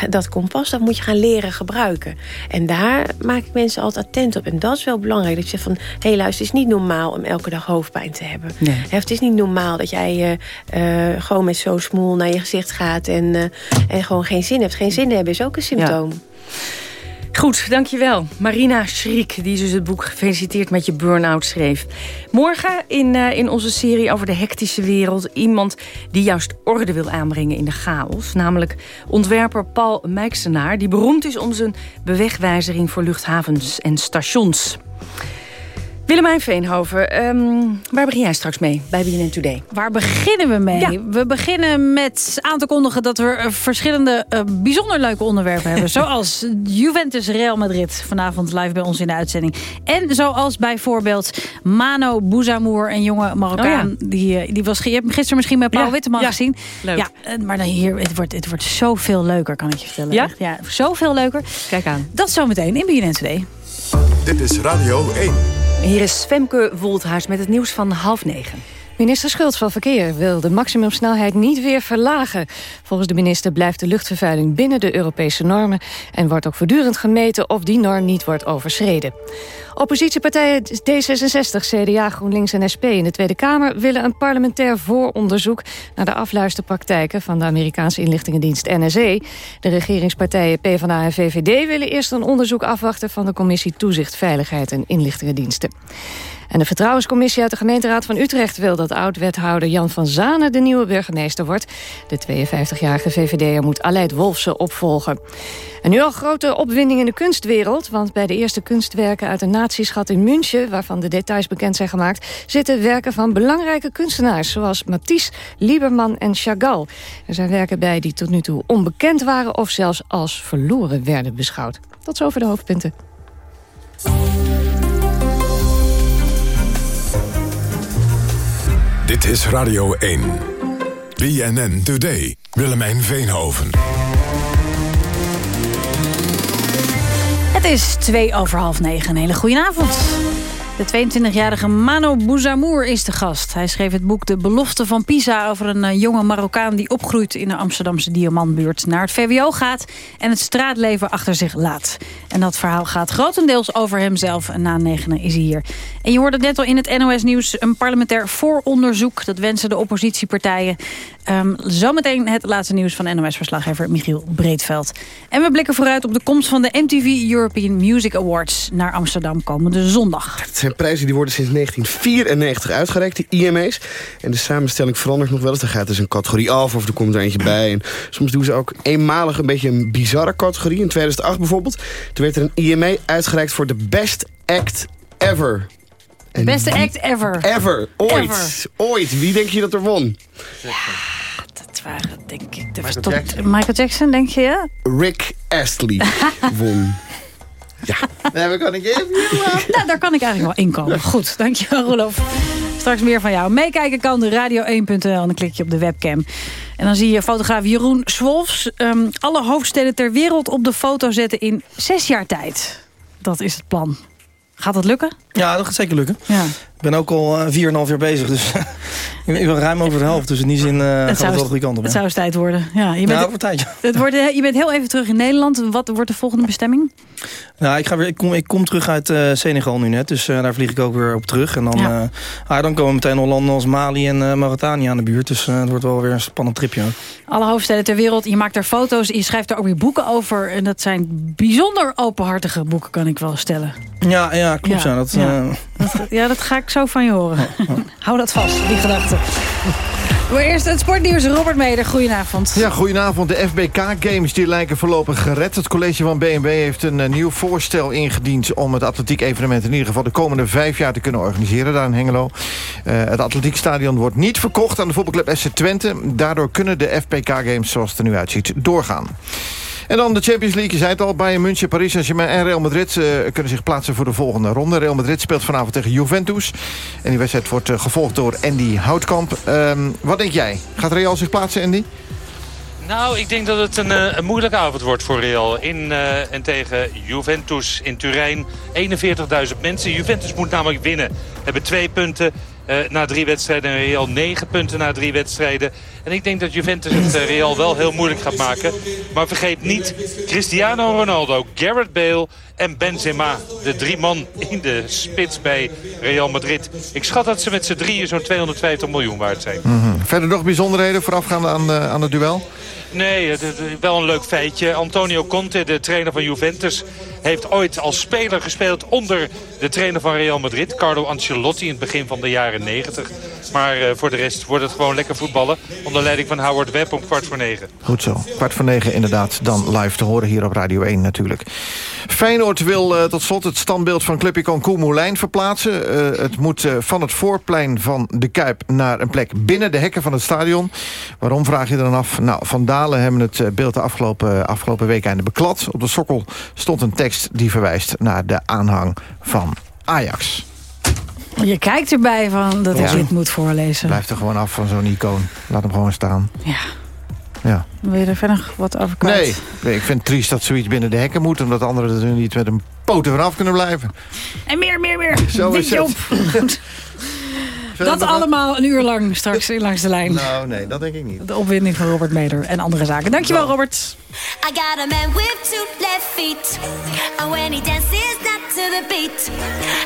dat kompas, dat moet je gaan leren gebruiken. En daar maak ik mensen altijd attent op. En dat is wel belangrijk. Dat je zegt van, hé hey, luister, het is niet normaal om elke dag hoofdpijn te hebben. Nee. Het is niet normaal dat jij uh, uh, gewoon met zo'n smoel naar je gezicht gaat... En, en gewoon geen zin hebt. Geen zin hebben is ook een symptoom. Ja. Goed, dankjewel. Marina Schriek, die dus het boek Gefeliciteerd met je burn-out schreef. Morgen in, uh, in onze serie over de hectische wereld... iemand die juist orde wil aanbrengen in de chaos. Namelijk ontwerper Paul Mijksenaar... die beroemd is om zijn bewegwijzering voor luchthavens en stations. Willemijn Veenhoven, um, waar begin jij straks mee bij BNN Today? Waar beginnen we mee? Ja. We beginnen met aan te kondigen dat we verschillende uh, bijzonder leuke onderwerpen hebben. *laughs* Zoals Juventus Real Madrid vanavond live bij ons in de uitzending. En zoals bijvoorbeeld Mano Bouzamour, een jonge Marokkaan. Oh ja. die, die was, je hebt hem gisteren misschien bij Paul ja. Witteman gezien. Leuk. Ja, maar dan hier, het, wordt, het wordt zoveel leuker, kan ik je vertellen. Ja? ja zoveel leuker. Kijk aan. Dat zometeen in BNN Today. Dit is Radio 1. Hier is Femke Wolthuis met het nieuws van half negen. Minister Schultz van Verkeer wil de maximumsnelheid niet weer verlagen. Volgens de minister blijft de luchtvervuiling binnen de Europese normen... en wordt ook voortdurend gemeten of die norm niet wordt overschreden. Oppositiepartijen D66, CDA, GroenLinks en SP in de Tweede Kamer... willen een parlementair vooronderzoek naar de afluisterpraktijken... van de Amerikaanse inlichtingendienst NSE. De regeringspartijen PvdA en VVD willen eerst een onderzoek afwachten... van de Commissie Toezicht, Veiligheid en Inlichtingendiensten. En de Vertrouwenscommissie uit de gemeenteraad van Utrecht... wil dat oud-wethouder Jan van Zanen de nieuwe burgemeester wordt. De 52-jarige VVD'er moet Aleid Wolfsen opvolgen. En nu al grote opwinding in de kunstwereld... want bij de eerste kunstwerken uit een natieschat in München... waarvan de details bekend zijn gemaakt... zitten werken van belangrijke kunstenaars... zoals Matisse, Lieberman en Chagall. Er zijn werken bij die tot nu toe onbekend waren... of zelfs als verloren werden beschouwd. Tot zover de hoofdpunten. Dit is Radio 1. BNN Today. Willemijn Veenhoven. Het is twee over half negen. Een hele goede avond. De 22-jarige Mano Bouzamour is de gast. Hij schreef het boek De Belofte van Pisa... over een uh, jonge Marokkaan die opgroeit in de Amsterdamse Diamantbuurt... naar het VWO gaat en het straatleven achter zich laat. En dat verhaal gaat grotendeels over hemzelf. Na negenen is hij hier. En je hoorde net al in het NOS-nieuws een parlementair vooronderzoek. Dat wensen de oppositiepartijen. Um, zometeen het laatste nieuws van NOS-verslaggever Michiel Breedveld. En we blikken vooruit op de komst van de MTV European Music Awards... naar Amsterdam komende zondag. Het zijn prijzen die worden sinds 1994 uitgereikt, de IMA's. En de samenstelling verandert nog wel eens. Er gaat dus een categorie af of er komt er eentje bij. En soms doen ze ook eenmalig een beetje een bizarre categorie. In 2008 bijvoorbeeld. Toen werd er een IMA uitgereikt voor de Best Act Ever. En Beste act ever. Ever. Ooit. Ooit. Wie denk je dat er won? Ja, dat waren denk ik... De Michael, Jackson. Michael Jackson, denk je? Ja? Rick Astley *laughs* won. Ja, daar kan ik even nou, daar kan ik eigenlijk wel inkomen. Goed, dankjewel Rolof. Straks meer van jou. Meekijken kan de radio1.nl en dan klik je op de webcam. En dan zie je fotograaf Jeroen Swolfs... Um, alle hoofdsteden ter wereld op de foto zetten in zes jaar tijd. Dat is het plan. Gaat dat lukken? Ja, dat gaat zeker lukken. Ja. Ik ben ook al uh, 4,5 jaar bezig, dus *laughs* ik ben ruim over de helft. Dus in die zin uh, gaat het wel de goede kant op. Het zou eens tijd worden. Ja, je bent, tijd. *laughs* Het wordt, je bent heel even terug in Nederland. Wat wordt de volgende bestemming? Nou, ik, ga weer, ik, kom, ik kom terug uit uh, Senegal nu net, dus uh, daar vlieg ik ook weer op terug. En dan, ja. ah, dan komen meteen al landen als Mali en Mauritanië aan de buurt. Dus het wordt wel weer een spannend tripje. Alle hoofdsteden ter wereld, je maakt daar foto's, je schrijft er ook weer boeken over. En dat zijn bijzonder openhartige boeken, kan ik wel stellen. Ja, ja klopt. Ja, dat, ja. dat, ja, dat ga ik zo van je horen. *laughs* Hou dat vast, die gedachte. Maar eerst het sportnieuws. Robert Meder, goedenavond. Ja, goedenavond. De FBK-games die lijken voorlopig gered. Het college van BNB heeft een uh, nieuw voorstel ingediend... om het atletiek-evenement in ieder geval de komende vijf jaar te kunnen organiseren... daar in Hengelo. Uh, het atletiekstadion wordt niet verkocht aan de voetbalclub SC Twente. Daardoor kunnen de FBK-games, zoals het er nu uitziet, doorgaan. En dan de Champions League. Je zei het al, Bayern München, Paris Saint-Germain en Real Madrid... Uh, kunnen zich plaatsen voor de volgende ronde. Real Madrid speelt vanavond tegen Juventus. En die wedstrijd wordt uh, gevolgd door Andy Houtkamp. Um, wat denk jij? Gaat Real zich plaatsen, Andy? Nou, ik denk dat het een, eh, een moeilijke avond wordt voor Real. In eh, en tegen Juventus in Turijn. 41.000 mensen. Juventus moet namelijk winnen. Hebben twee punten eh, na drie wedstrijden. En Real negen punten na drie wedstrijden. En ik denk dat Juventus het eh, Real wel heel moeilijk gaat maken. Maar vergeet niet Cristiano Ronaldo, Gareth Bale en Benzema. De drie man in de spits bij Real Madrid. Ik schat dat ze met z'n drieën zo'n 250 miljoen waard zijn. Mhm. Verder nog bijzonderheden voorafgaande aan, eh, aan het duel? Nee, het, het- wel een leuk feitje. Antonio Conte, de trainer van Juventus... heeft ooit als speler gespeeld onder de trainer van Real Madrid... Carlo Ancelotti in het begin van de jaren 90. Maar eh, voor de rest wordt het gewoon lekker voetballen... onder leiding van Howard Webb om kwart voor negen. Goed zo. Kwart voor negen inderdaad dan live te horen hier op Radio 1 natuurlijk. Feyenoord wil eh, tot slot het standbeeld van clubicoon Koen Moulijn verplaatsen. Eh, het moet van het voorplein van de Kuip naar een plek binnen de hekken van het stadion. Waarom vraag je dan af? Nou, Van Dalen hebben het beeld de afgelopen, afgelopen week einde beklad. Op de sokkel stond een tekst die verwijst naar de aanhang van Ajax. Je kijkt erbij van dat ik Ja. dit moet voorlezen. Blijf er gewoon af van zo'n icoon. Laat hem gewoon staan. Ja. Ja. Wil je er verder wat over kwijt? Nee, nee, ik vind het triest dat zoiets binnen de hekken moet... omdat anderen er niet met een poten vanaf kunnen blijven. En meer, meer, meer. Zo is Windje het. *laughs* Dat allemaal een uur lang straks langs de lijn. Nou, nee, dat denk ik niet. De opwinding van Robert Meder en andere zaken. Dankjewel, Robert. I got a man with two left feet. And when he dances not to the beat,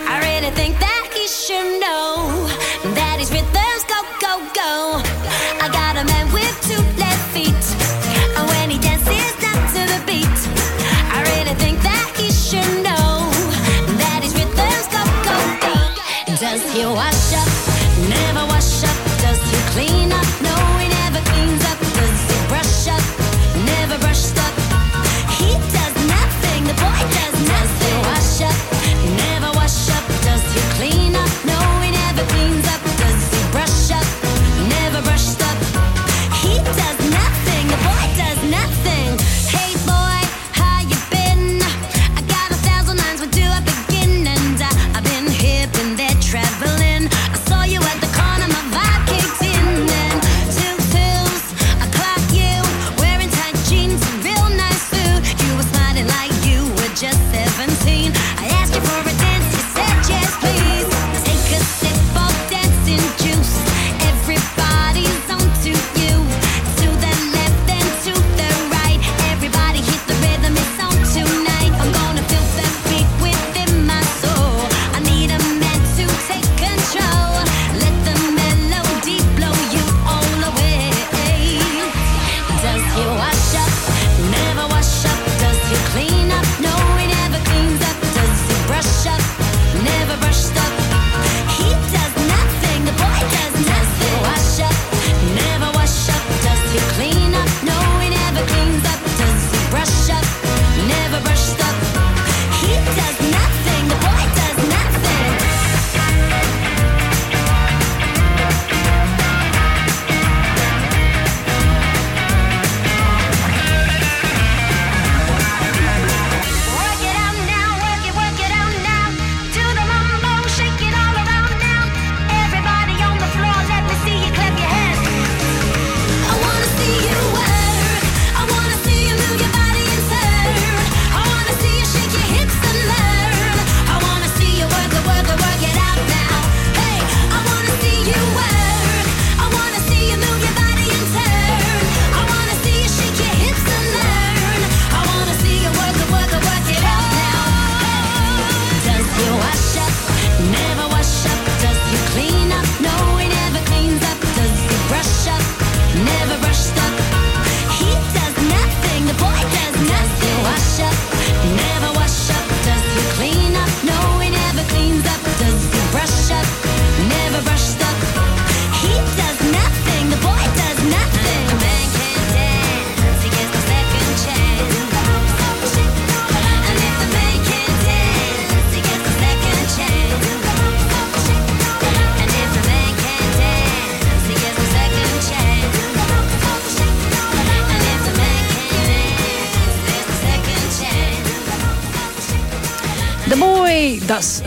I really think that he should know that his rhythms go, go, go. I got a man with two left feet. And when he dances not to the beat, I really think that he should know that his rhythms go, go, go. Does he wash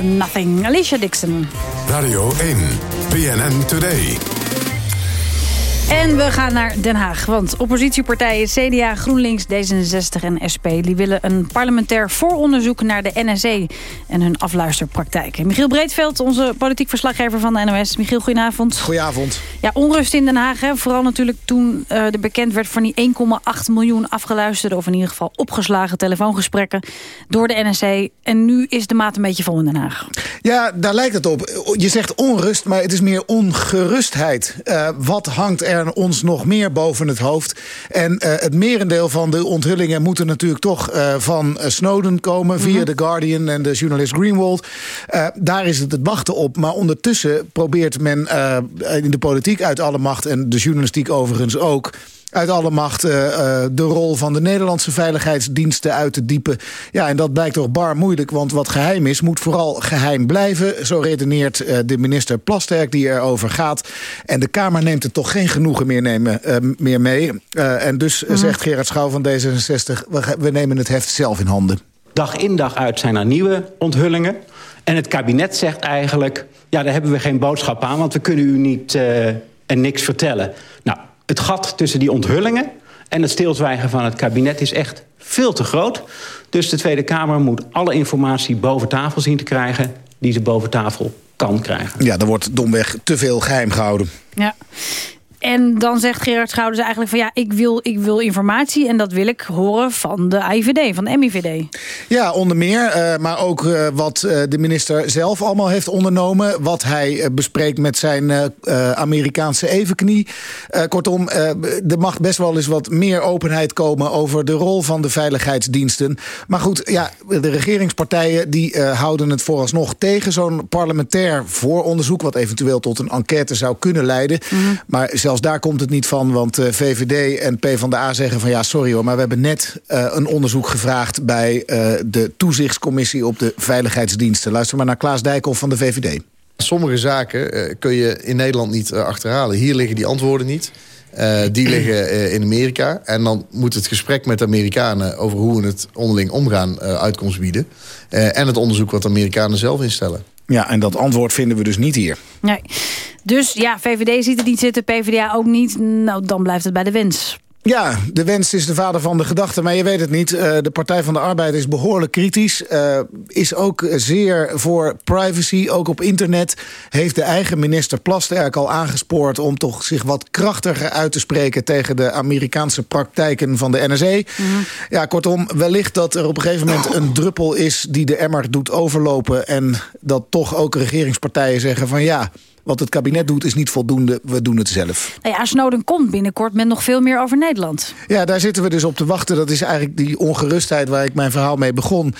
Nothing. Alicia Dixon. Radio 1, BNN Today. En we gaan naar Den Haag, want oppositiepartijen CDA, GroenLinks, D66 en SP... die willen een parlementair vooronderzoek naar de NSE en hun afluisterpraktijken. Michiel Breedveld, onze politiek verslaggever van de NOS. Michiel, goedenavond. Goedenavond. Ja, onrust in Den Haag, hè? vooral natuurlijk toen uh, er bekend werd... van die 1,8 miljoen afgeluisterde, of in ieder geval opgeslagen telefoongesprekken... door de NSE. En nu is de maat een beetje vol in Den Haag. Ja, daar lijkt het op. Je zegt onrust, maar het is meer ongerustheid. Uh, wat hangt er ons nog meer boven het hoofd. En uh, het merendeel van de onthullingen moeten natuurlijk toch van Snowden komen... via mm -hmm. The Guardian en de journalist Greenwald. Daar is het het wachten op. Maar ondertussen probeert men in de politiek uit alle macht... en de journalistiek overigens ook uit alle macht uh, de rol van de Nederlandse veiligheidsdiensten uit te diepen. Ja, en dat blijkt toch bar moeilijk, want wat geheim is... moet vooral geheim blijven. Zo redeneert uh, de minister Plasterk die erover gaat. En de Kamer neemt er toch geen genoegen meer, nemen, uh, meer mee. en dus mm. zegt Gerard Schouw van D66... We, we nemen het heft zelf in handen. Dag in dag uit zijn er nieuwe onthullingen. En het kabinet zegt eigenlijk... ja, daar hebben we geen boodschap aan, want we kunnen u niet en niks vertellen. Nou, het gat tussen die onthullingen en het stilzwijgen van het kabinet is echt veel te groot. Dus de Tweede Kamer moet alle informatie boven tafel zien te krijgen... die ze boven tafel kan krijgen. Ja, er wordt domweg te veel geheim gehouden. Ja. En dan zegt Gerard Schouders eigenlijk van ja, ik wil, ik wil informatie en dat wil ik horen van de IVD, van de MIVD. Ja, onder meer, uh, maar ook uh, wat uh, de minister zelf allemaal heeft ondernomen. Wat hij bespreekt met zijn Amerikaanse evenknie. kortom, er mag best wel eens wat meer openheid komen over de rol van de veiligheidsdiensten. Maar goed, ja, de regeringspartijen die houden het vooralsnog tegen zo'n parlementair vooronderzoek, wat eventueel tot een enquête zou kunnen leiden. Mm -hmm. Maar zelfs daar komt het niet van, want uh, VVD en PvdA zeggen van... ja, sorry hoor, maar we hebben net uh, een onderzoek gevraagd... bij uh, de toezichtscommissie op de veiligheidsdiensten. Luister maar naar Klaas Dijkhoff van de VVD. Sommige zaken kun je in Nederland niet achterhalen. Hier liggen die antwoorden niet. Die liggen in Amerika. En dan moet het gesprek met de Amerikanen... over hoe we het onderling omgaan uitkomst bieden. en het onderzoek wat de Amerikanen zelf instellen. Ja, en dat antwoord vinden we dus niet hier. Nee. Dus ja, VVD ziet het niet zitten, PvdA ook niet. Nou, dan blijft het bij de wens. Ja, de wens is de vader van de gedachte, maar je weet het niet. Uh, de Partij van de Arbeid is behoorlijk kritisch. Uh, is ook zeer voor privacy, ook op internet. Heeft de eigen minister Plasterk al aangespoord... om toch zich wat krachtiger uit te spreken... tegen de Amerikaanse praktijken van de NSE. Mm -hmm. Ja, kortom, wellicht dat er op een gegeven moment een druppel is... die de emmer doet overlopen. En dat toch ook regeringspartijen zeggen van ja... Wat het kabinet doet is niet voldoende, we doen het zelf. Nou ja, Snowden komt binnenkort met nog veel meer over Nederland. Ja, daar zitten we dus op te wachten. Dat is eigenlijk die ongerustheid waar ik mijn verhaal mee begon.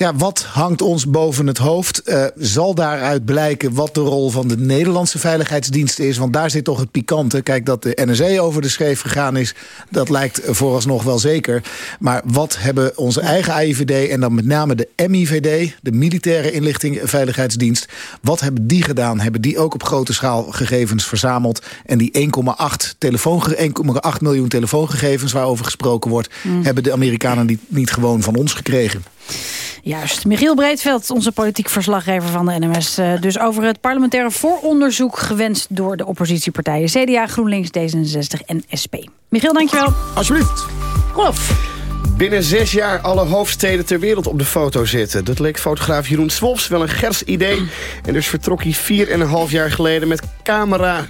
Ja, wat hangt ons boven het hoofd? Uh, zal daaruit blijken wat de rol van de Nederlandse veiligheidsdiensten is? Want daar zit toch het pikante. Kijk, dat de NSA over de scheef gegaan is... dat lijkt vooralsnog wel zeker. Maar wat hebben onze eigen AIVD... en dan met name de MIVD, de Militaire Inlichting Veiligheidsdienst... wat hebben die gedaan? Hebben die ook op grote schaal gegevens verzameld? En die 1,8 telefoon, 1,8 miljoen telefoongegevens waarover gesproken wordt... Mm. hebben de Amerikanen die niet gewoon van ons gekregen? Juist. Michiel Breedveld, onze politiek verslaggever van de NMS. Uh, dus over het parlementaire vooronderzoek gewenst door de oppositiepartijen CDA, GroenLinks, D66 en SP. Michiel, dankjewel. Alsjeblieft. Rolf. Binnen zes jaar alle hoofdsteden ter wereld op de foto zitten. Dat leek fotograaf Jeroen Swolfs wel een gers idee. En dus vertrok hij vier en een half jaar geleden met camera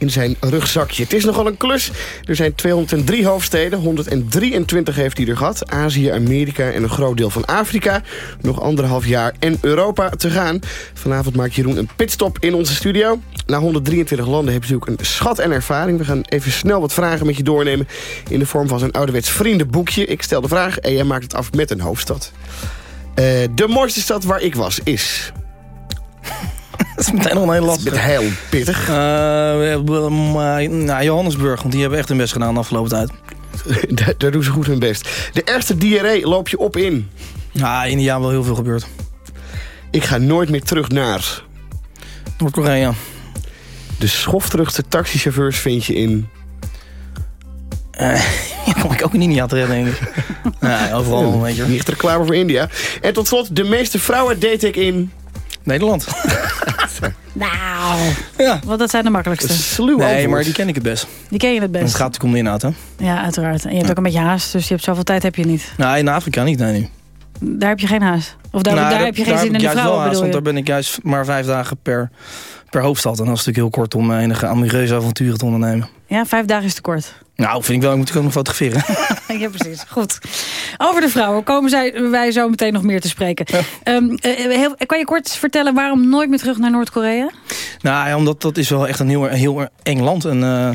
in zijn rugzakje. Het is nogal een klus. Er zijn 203 hoofdsteden, 123 heeft hij er gehad. Azië, Amerika en een groot deel van Afrika. Nog anderhalf jaar en Europa te gaan. Vanavond maakt Jeroen een pitstop in onze studio. Na 123 landen heeft hij natuurlijk een schat en ervaring. We gaan even snel wat vragen met je doornemen... in de vorm van zijn ouderwets vriendenboekje. Ik stel de vraag en jij maakt het af met een hoofdstad. Uh, de mooiste stad waar ik was is... Dat is meteen nog een heel lastig. Het heel pittig. Uh, nou, Johannesburg, want die hebben echt hun best gedaan de afgelopen tijd. *laughs* daar, daar doen ze goed hun best. De ergste diarree loop je op in. Ja, in die jaar wel heel veel gebeurd. Ik ga nooit meer terug naar... Noord-Korea. De schofterigste taxichauffeurs vind je in... *laughs* Uh, kom ik ook niet aan te redden, denk ik. *laughs* ja, overal, weet je. Niet reclame voor India. En tot slot, de meeste vrouwen date ik in... Nederland. *laughs* Nou, ja. want dat zijn de makkelijkste. Nee, maar die ken ik het best. Die ken je het best. Het gaat natuurlijk om de inhoud, hè? Ja, uiteraard. En je hebt ook een beetje haast, dus je hebt zoveel tijd heb je niet. Nou, in Afrika niet, nee, nu. Daar heb je geen haast. Of daar, Nou, daar heb je geen zin in heb de ik juist wel vrouwen, haast, bedoel Want je? daar ben ik juist maar vijf dagen per, per hoofdstad. En dat is natuurlijk heel kort om eh, enige amoureuze avonturen te ondernemen. Ja, vijf dagen is te kort. Nou, vind ik wel. Ik moet ook nog fotograferen. *laughs* ja, precies. Goed. Over de vrouwen komen zij, wij zo meteen nog meer te spreken. Ehm, eh, heel, kan je kort vertellen waarom nooit meer terug naar Noord-Korea? Nou ja, omdat dat is wel echt een heel, heel eng land. En, eh,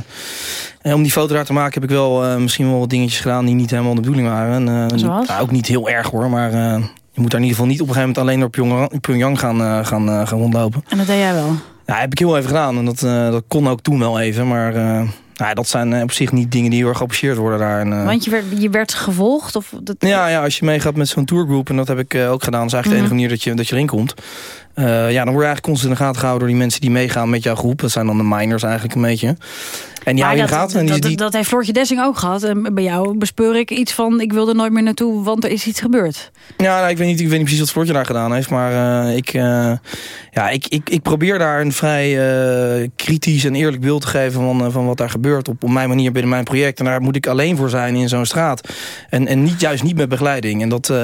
en om die foto daar te maken heb ik wel eh, misschien wel wat dingetjes gedaan die niet helemaal de bedoeling waren. En, eh, Zoals? nou, ook niet heel erg hoor, maar eh, je moet daar in ieder geval niet op een gegeven moment alleen door Pyongyang, gaan, eh, gaan, eh, gaan rondlopen. En dat deed jij wel. Ja, heb ik heel even gedaan en dat, eh, dat kon ook toen wel even. Maar eh, nou, dat zijn eh, op zich niet dingen die heel erg geapprecieerd worden daar. En, eh, Want je werd, je werd gevolgd? Of dat... ja, ja, als je meegaat met zo'n tourgroep, en dat heb ik eh, ook gedaan, is eigenlijk de Mhm. enige manier dat je, dat je erin komt. Ja, dan word je eigenlijk constant in de gaten gehouden door die mensen die meegaan met jouw groep. Dat zijn dan de miners eigenlijk een beetje. En die Maar dat. En die, dat, heeft Floortje Dessing ook gehad. En bij jou bespeur ik iets van... ik wil er nooit meer naartoe, want er is iets gebeurd. Ja, nou, ik, weet niet, ik weet niet precies wat Floortje daar gedaan heeft. Maar ik, ja, ik, ik, ik probeer daar een vrij kritisch en eerlijk beeld te geven... Van, van wat daar gebeurt op, op mijn manier binnen mijn project. En daar moet ik alleen voor zijn in zo'n straat. En, en niet, juist niet met begeleiding. En dat, eh,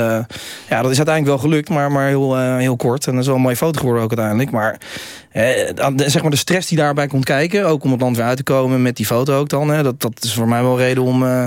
ja, dat is uiteindelijk wel gelukt, maar, maar heel, eh, heel kort. En dat is wel een mooie foto geworden ook uiteindelijk. Maar zeg maar de stress die daarbij komt kijken... ook om het land weer uit te komen met die foto ook dan... Hè, dat, dat is voor mij wel reden om, eh,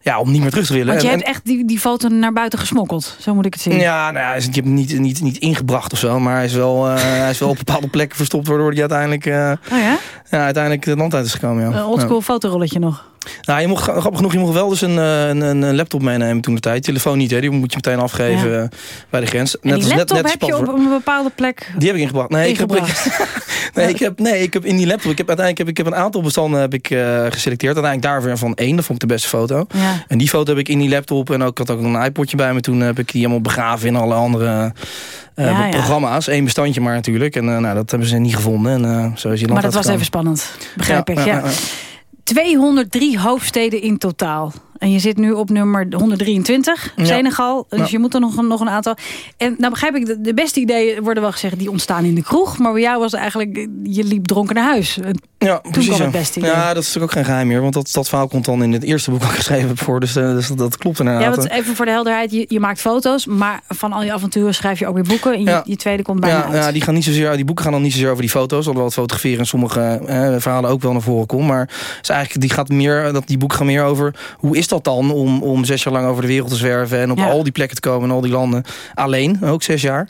ja, om niet meer terug te willen. Want je En- hebt echt die, die foto naar buiten gesmokkeld. Zo moet ik het zien. ja, nou ja, hij is- ik heb hem niet, niet, niet ingebracht of zo, maar hij is wel, eh, *laughs* hij is wel op bepaalde plekken verstopt, waardoor hij uiteindelijk, eh, Oh ja? ja, uiteindelijk het land uit is gekomen. Ja. Een oldschool fotorolletje nog. Nou, je mocht, grappig genoeg, je mocht wel dus een, eh, een, een laptop meenemen toen de tijd. Telefoon niet, hè, die moet je meteen afgeven Ja. eh, bij de grens. En die als- laptop als heb je op een bepaalde plek Die heb ik ingebracht. Nee, ik heb, *laughs* nee, ik heb, nee, ik heb in die laptop. Ik heb uiteindelijk heb, ik heb een aantal bestanden heb ik, eh, geselecteerd. Uiteindelijk daar weer van één. Dat vond ik de beste foto. Ja. En die foto heb ik in die laptop. En ook ik had ook een iPodje bij me. Toen heb ik die helemaal begraven in alle andere Ja, programma's. Eén bestandje maar natuurlijk. En nou, dat hebben ze niet gevonden. En zo is die Maar dat was even spannend. Begrijp ik, ja. 203 hoofdsteden in totaal. En je zit nu op nummer 123, Ja. Senegal. Dus Ja. je moet er nog, een- nog een aantal. En nou begrijp ik, de, de beste ideeën worden wel gezegd... die ontstaan in de kroeg. Maar bij jou was eigenlijk... je liep dronken naar huis. En Ja, Toen precies. kwam ja. het beste idee. Ja, dat is natuurlijk ook geen geheim meer. Want dat, dat verhaal komt dan in het eerste boek *laughs* ik geschreven voor. Dus, eh, dus dat, dat klopt Ja, inderdaad. want even voor de helderheid. Je, je maakt foto's, maar van al je avonturen schrijf je ook weer boeken. En je, Ja. je tweede komt bijna ja, uit. ja, die, gaan niet zozeer, die boeken gaan dan niet zozeer over die foto's. Alhoewel het fotograferen in sommige eh, verhalen ook wel naar voren komt. Maar is eigenlijk, die, gaat meer, dat, die boeken gaan meer over... hoe is dat dan om, om zes jaar lang over de wereld te zwerven... en op Ja. al die plekken te komen en al die landen alleen. Ook zes jaar.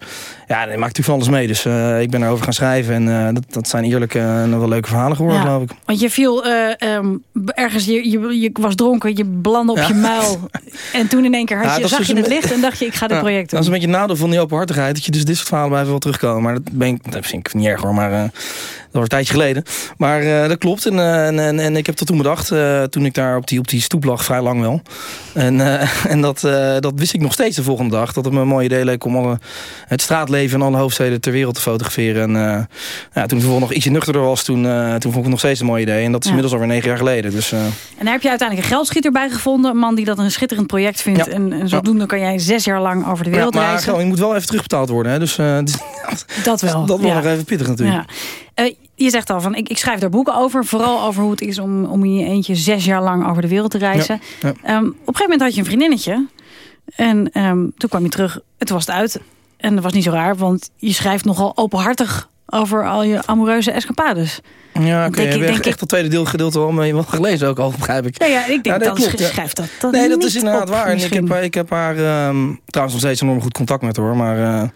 Ja, dat maakt natuurlijk van alles mee. Dus eh, ik ben erover gaan schrijven. En eh, dat, dat zijn eerlijke eh, en wel leuke verhalen geworden, Ja. geloof ik. Want je viel ehm, ergens, je, je, je was dronken, je belandde op Ja. je muil. *laughs* En toen in één keer had je, is zag je dus het een- licht en dacht je, ik ga *laughs* dit project doen. Dat is een beetje het nadeel van die openhartigheid. Dat je dus dit soort verhalen blijven wel terugkomen. Maar dat, ben ik, dat vind ik niet erg hoor. Maar was een tijdje geleden. Maar eh, dat klopt. En, eh, en, en, en ik heb dat toen bedacht. eh, toen ik daar op die, op die stoep lag. Vrij lang wel. En, *laughs* en dat, dat wist ik nog steeds de volgende dag. Dat het me een mooi idee leek om alle, het straatleven in alle hoofdsteden ter wereld te fotograferen. En ja, toen ik nog iets nuchterder was. Toen, toen vond ik het nog steeds een mooi idee. En dat is Ja. inmiddels alweer negen jaar geleden. Dus, En daar heb je uiteindelijk een geldschieter bij gevonden. Een man die dat een schitterend project vindt. Ja. En, en zodoende kan jij zes jaar lang over de wereld ja, maar reizen. moet wel even terugbetaald worden. Hè? Dus, eh, *laughs* Dat wel. dat wordt nog even pittig natuurlijk. Eh, je zegt al van, ik, ik schrijf daar boeken over. Vooral over hoe het is om, om in je eentje zes jaar lang over de wereld te reizen. Ja, ja. Ehm, op een gegeven moment had je een vriendinnetje. En ehm, toen kwam je terug. Het was het uit. En dat was niet zo raar. Want je schrijft nogal openhartig over al je amoureuze escapades. Ja, oké. Ik- denk echt het tweede deel gedeelte wel mee wel gelezen ook al, begrijp ik. Ja, ja, ik denk Ja, dat klopt, ja. schrijf dat, dat Nee, dat is inderdaad op, waar. En ik heb, ik heb haar ehm, trouwens nog steeds enorm goed contact met hoor. Maar eh,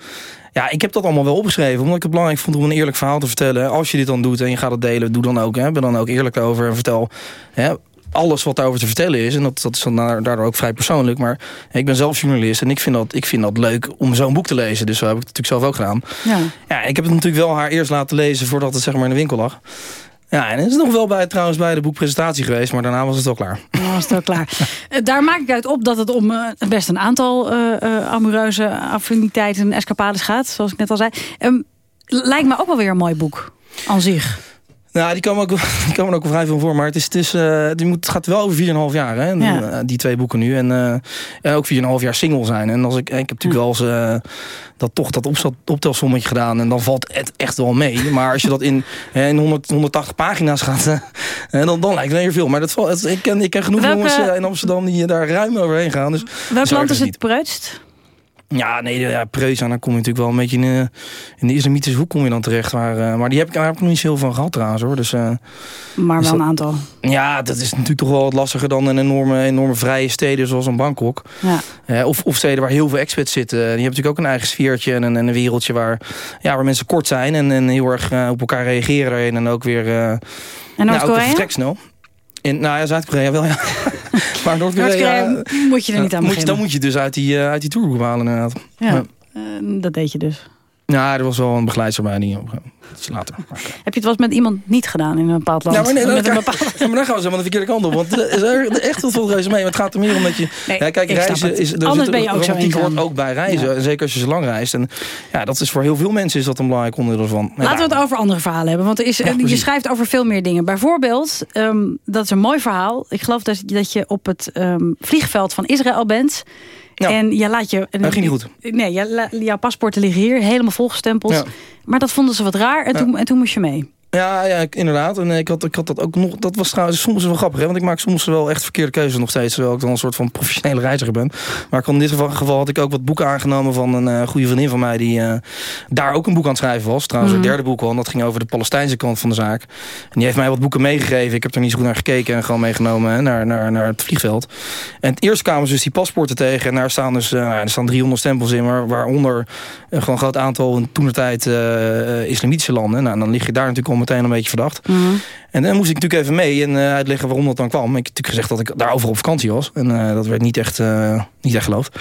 ja, ik heb dat allemaal wel opgeschreven. Omdat ik het belangrijk vond om een eerlijk verhaal te vertellen. Als je dit dan doet en je gaat het delen, doe dan ook. Hè. Ben dan ook eerlijk over en vertel hè, alles wat daarover te vertellen is. En dat, dat is dan daar- daardoor ook vrij persoonlijk. Maar ik ben zelf journalist en ik vind dat, ik vind dat leuk om zo'n boek te lezen. Dus zo heb ik het natuurlijk zelf ook gedaan. Ja. Ja, ik heb het natuurlijk wel haar eerst laten lezen voordat het zeg maar in de winkel lag. Ja, en het is nog wel bij, trouwens bij de boekpresentatie geweest, maar daarna was het wel klaar. Dan was het ook klaar. *laughs* Eh, Daar maak ik uit op dat het om eh, best een aantal eh, amoureuze affiniteiten en escapades gaat. Zoals ik net al zei. Ehm, lijkt me ook wel weer een mooi boek. Aan zich. Nou, die komen ook, *laughs* die komen ook vrij veel voor. Maar het, is, het, is, uh, die moet, het gaat wel over 4,5 jaar, hè? Ja. Die twee boeken nu. En uh, ook 4,5 jaar single zijn. En als ik, ik heb natuurlijk wel eens uh, dat, toch dat opstel, optelsommetje gedaan. En dan valt het echt wel mee. *laughs* Maar als je dat in, in 100, 180 pagina's gaat, dan, dan lijkt het heel veel. Maar dat valt, ik, ken, ik ken genoeg Welke... jongens in Amsterdam die daar ruim overheen gaan. Dus Welk land is het preutst? Ja, nee, ja, Preuza, dan kom je natuurlijk wel een beetje in, de, in de islamitische hoek kom je dan terecht. Waar, uh, maar die heb ik, daar heb ik nog niet zo heel van gehad trouwens hoor. Dus, uh, maar wel een aantal. Ja, dat is natuurlijk toch wel wat lastiger dan een enorme, enorme vrije steden zoals een Bangkok. Ja. Uh, of, of steden waar heel veel expats zitten. Die hebben natuurlijk ook een eigen sfeertje en een, en een wereldje waar, ja, waar mensen kort zijn. En, en heel erg op elkaar reageren. En ook weer... en Noord-Korea? Nou. In, nou ja, Zuid-Korea wel, ja. *laughs* maar Noord-Korea... Noord moet je er niet aan moet je, Dan moet je dus uit die, uh, uit die tourgroep halen inderdaad. Ja, ja. Uh, dat deed je dus. Ja, er was wel een begeleider bij die later. Heb je het wel eens met iemand niet gedaan in een bepaald land? Ja, maar, nee, met een bepaald... *laughs* ja, maar dan gaan we zo van de verkeerde kant op. Want er is echt wel veel reizen mee. Maar het gaat er meer om dat je... Nee, ja, kijk, reizen is... Er Anders ben je ook zo hoort ook bij reizen. Ja. Zeker als je zo lang reist. En ja, dat is voor heel veel mensen is dat een belangrijk onderdeel van. Laten we het over andere verhalen hebben. Want er is, je schrijft over veel meer dingen. Bijvoorbeeld, um, dat is een mooi verhaal. Ik geloof dat, dat je op het um, vliegveld van Israël bent... En je laat je... Dat ging niet goed. Nee, jouw paspoorten liggen hier, helemaal volgestempeld. Ja. Maar dat vonden ze wat raar en, toen, en toen moest je mee. Ja, ja, inderdaad. En ik had, ik had dat ook nog. Dat was trouwens soms wel grappig, hè? want ik maak soms wel echt verkeerde keuzes nog steeds, terwijl ik dan een soort van professionele reiziger ben. Maar in dit geval, geval had ik ook wat boeken aangenomen van een uh, goede vriendin van mij die uh, daar ook een boek aan het schrijven was. Trouwens, mm het derde boek al. En dat ging over de Palestijnse kant van de zaak. En die heeft mij wat boeken meegegeven. Ik heb er niet zo goed naar gekeken en gewoon meegenomen hè, naar, naar, naar het vliegveld. En het eerst kwamen ze dus die paspoorten tegen. En daar staan dus uh, er staan 300 stempels in, maar waaronder een gewoon groot aantal in toenertijd islamitische landen. Nou, dan lig je daar natuurlijk al meteen een beetje verdacht. Mm En dan moest ik natuurlijk even mee en uh, uitleggen waarom dat dan kwam. Ik heb natuurlijk gezegd dat ik daar overal op vakantie was. En uh, dat werd niet echt, uh, niet echt geloofd.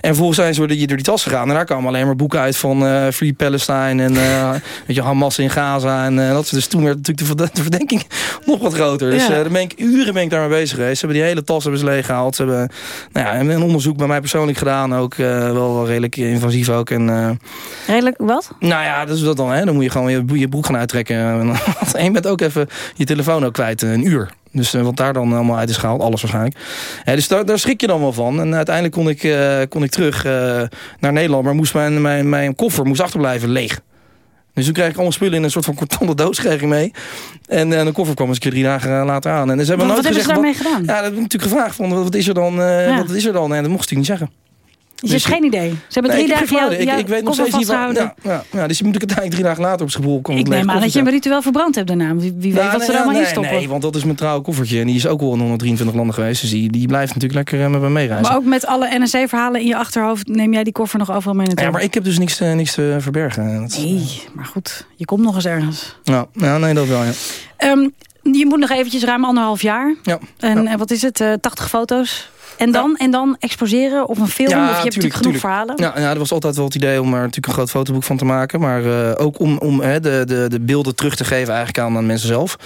En vervolgens zijn ze door die, door die tas gegaan. En daar kwamen alleen maar boeken uit van Free Palestine. En *laughs* weet je, Hamas in Gaza. En dat Dus toen werd natuurlijk de, *laughs* de verdenking nog wat groter. Dus ja. daar ben ik, uren ben ik daarmee bezig geweest. Ze hebben die hele tas hebben ze leeggehaald. Ze hebben nou ja, een onderzoek bij mij persoonlijk gedaan. Ook wel, wel redelijk invasief ook. En, redelijk wat? Nou ja, dat is dat dan. Hè. Dan moet je gewoon je, je broek gaan uittrekken. *laughs* En je bent ook even je telefoon ook kwijt, een uur. Dus uh, wat daar dan allemaal uit is gehaald, alles waarschijnlijk. Ja, dus daar, daar, schrik je dan wel van. En uiteindelijk kon ik, uh, kon ik terug uh, naar Nederland. Maar moest mijn, mijn, mijn koffer moest achterblijven leeg. Dus toen kreeg ik allemaal spullen in een soort van kartonnen doos kreeg ik mee. En, de koffer kwam eens een keer drie dagen later aan. En ze hebben wat, nooit wat gezegd, hebben ze daarmee gedaan? Ja, dat heb ik natuurlijk gevraagd. Van, wat, is er dan? Ja. Wat is er dan? En dat mocht ik niet zeggen. Je dus hebt geen idee. Ze hebben drie dagen jou, ik, ik, weet nog steeds niet waar. Ja, ja, ja, dus moet ik uiteindelijk drie dagen later op school komen. Ik neem aan dat je een ritueel verbrand hebt daarna. Wie, wie weet wat nee, ze er allemaal nee, in stoppen. Nee, want dat is mijn trouwe koffertje. En die is ook wel in 123 landen geweest. Dus die, die blijft natuurlijk lekker met me meereizen. Maar ook met alle NSC-verhalen in je achterhoofd... neem jij die koffer nog overal mee naartoe? Ja, maar ik heb dus niks, uh, niks te verbergen. Dat, nee, maar goed. Je komt nog eens ergens. Ja, ja nee, dat wel, ja. Um, je moet nog eventjes ruim anderhalf jaar. Ja. En, wat is het? Uh, 80 foto's? En dan, en dan exposeren of een film? Ja, of je hebt natuurlijk genoeg verhalen? Ja, ja, er was altijd wel het idee om er natuurlijk een groot fotoboek van te maken. Maar uh, ook om, om de, de, de beelden terug te geven eigenlijk aan, aan mensen zelf.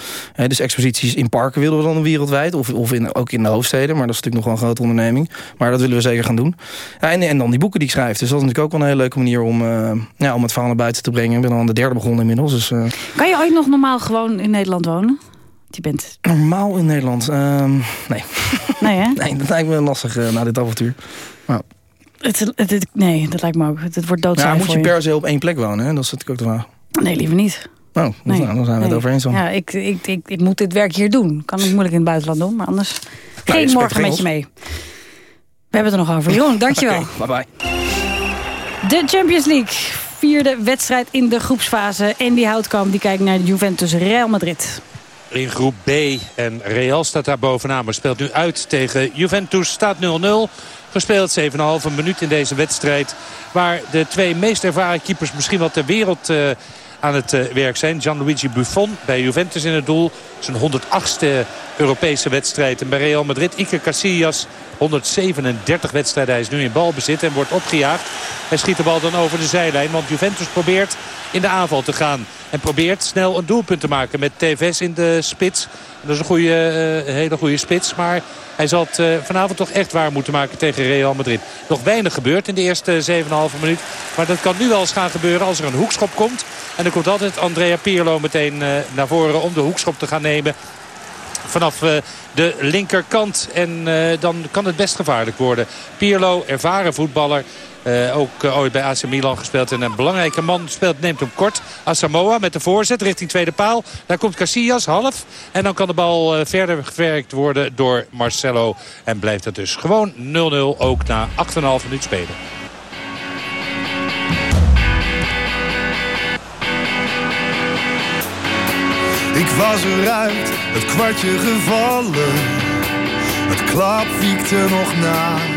dus exposities in parken willen we dan wereldwijd. Of, of in, ook in de hoofdsteden. Maar dat is natuurlijk nog wel een grote onderneming. Maar dat willen we zeker gaan doen. Ja, en, en dan die boeken die ik schrijf. Dus dat is natuurlijk ook wel een hele leuke manier om, uh, ja, om het verhaal naar buiten te brengen. Ik ben al aan de derde begonnen inmiddels. Dus, uh... Kan je ooit nog normaal gewoon in Nederland wonen? Je bent... Normaal in Nederland? Um, nee. *laughs* Nee, hè? Nee, dat lijkt me lastig uh, na dit avontuur. Nou. Het, het, het, nee, dat lijkt me ook. Het wordt doodzaai ja, moet je per se op één plek wonen? Hè? Dat is natuurlijk ook de vraag. Nee, liever niet. Oh, nee. nou, dan zijn we nee. het over eens dan. Ja, ik, ik, ik, ik moet dit werk hier doen. Kan ik moeilijk in het buitenland doen, maar anders... Nou, Geen morgen met je mee. We hebben het er nog over. Jeroen, *laughs* dankjewel. okay, bye bye. De Champions League. Vierde wedstrijd in de groepsfase. En die Houtkamp die kijkt naar de Juventus Real Madrid in groep B. En Real staat daar bovenaan, maar speelt nu uit tegen Juventus. Staat 0-0. Gespeeld 7,5 minuut in deze wedstrijd. Waar de twee meest ervaren keepers misschien wel ter wereld... Uh, aan het uh, werk zijn. Gianluigi Buffon bij Juventus in het doel. Zijn 108ste Europese wedstrijd. En bij Real Madrid Iker Casillas 137 wedstrijden. Hij is nu in balbezit en wordt opgejaagd. Hij schiet de bal dan over de zijlijn. Want Juventus probeert in de aanval te gaan. En probeert snel een doelpunt te maken met Tevez in de spits. Dat is een goede, uh, hele goede spits. Maar hij zal het uh, vanavond toch echt waar moeten maken tegen Real Madrid. Nog weinig gebeurt in de eerste 7,5 minuut. Maar dat kan nu wel eens gaan gebeuren als er een hoekschop komt En dan komt altijd Andrea Pirlo meteen eh, naar voren om de hoekschop te gaan nemen vanaf eh, de linkerkant. En eh, dan kan het best gevaarlijk worden. Pirlo, ervaren voetballer. Uh, ook uh, ooit bij AC Milan gespeeld. En een belangrijke man speelt, neemt hem kort. Asamoah met de voorzet richting tweede paal. Daar komt Casillas, half. En dan kan de bal uh, verder gewerkt worden door Marcelo. En blijft het dus gewoon 0-0 ook na 8,5 minuut spelen. Ik was eruit, het kwartje gevallen. Het klap wiekte nog na.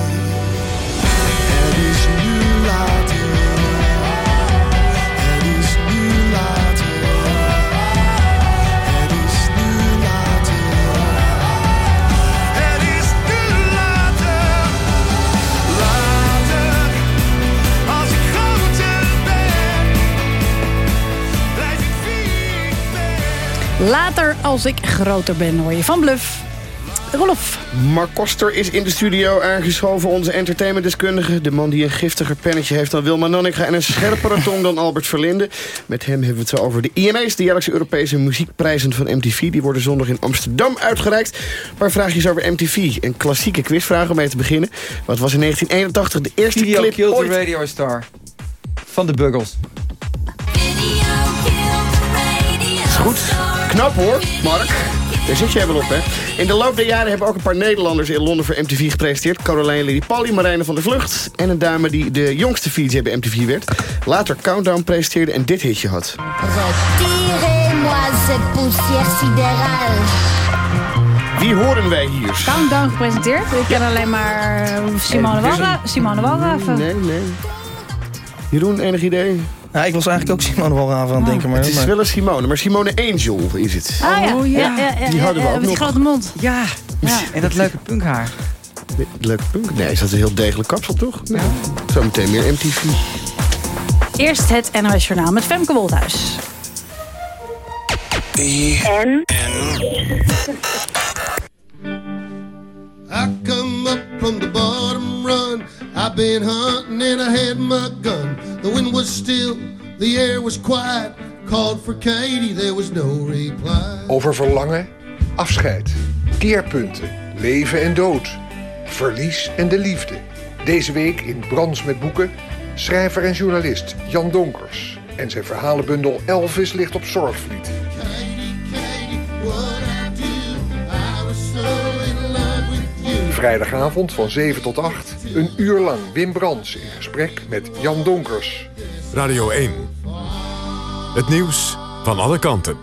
Later, als ik groter ben, hoor je van Bluff. Rolof. Mark Koster is in de studio aangeschoven, onze entertainmentdeskundige. De man die een giftiger pennetje heeft dan Wilma Nanninga... en een scherpere *laughs* tong dan Albert Verlinde. Met hem hebben we het zo over de IMA's, de jaarlijkse Europese muziekprijzen van MTV. Die worden zondag in Amsterdam uitgereikt. Een paar vraagjes over MTV. Een klassieke quizvraag om mee te beginnen. Wat was in 1981 de eerste Video clip Killed ooit? the Radio Star. Van de Buggles. Is goed. Knap hoor, Mark. Daar zit jij wel op, hè? In de loop der jaren hebben ook een paar Nederlanders in Londen voor MTV gepresenteerd. Caroline Lady Pally, Marijne van der Vlucht. En een dame die de jongste VJ bij MTV werd. Later Countdown presenteerde en dit hitje had. Retirez-moi cette poussière sidérale. Wie horen wij hier? Countdown gepresenteerd. Ik ken alleen maar eh, Simone En Willem. Walra. Simone Walraven. Nee, nee. Jeroen, enig idee? Ja, ik was eigenlijk ook Simone Walraven aan het denken. Maar, Het is maar- wel een Simone, maar Simone Angel is het. Ah ja, Oh, ja. ja. ja, ja, Die hadden we ja, ook met die grote mond. Ja. Ja. En dat leuke punkhaar. Leuk punk. Nee, is dat een heel degelijk kapsel, toch? Ja. Zometeen meer MTV. Eerst het NOS Journaal met Femke Woldhuis. En? I come up from the bottom run. I've been hunting and I had my gun. Wind was still, the air was quiet. Called for Katie, there was no reply. Over verlangen, afscheid, keerpunten, leven en dood, verlies en de liefde. Deze week in Brands met Boeken, schrijver en journalist Jan Donkers. En zijn verhalenbundel Elvis ligt op Zorgvliet. Vrijdagavond van 7 tot 8, een uur lang Wim Brands in gesprek met Jan Donkers. Radio 1. Het nieuws van alle kanten.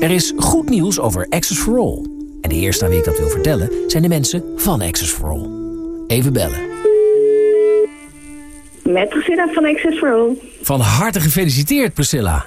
Er is goed nieuws over Access for All. En de eerste aan wie ik dat wil vertellen zijn de mensen van Access for All. Even bellen. Met Priscilla van Access for All. Van harte gefeliciteerd, Priscilla.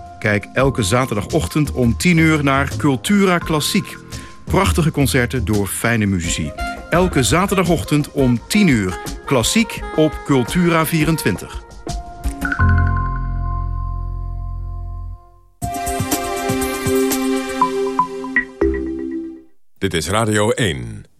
Kijk elke zaterdagochtend om 10 uur naar Cultura Klassiek. Prachtige concerten door fijne muzici. Elke zaterdagochtend om 10 uur. Klassiek op Cultura 24. Dit is Radio 1.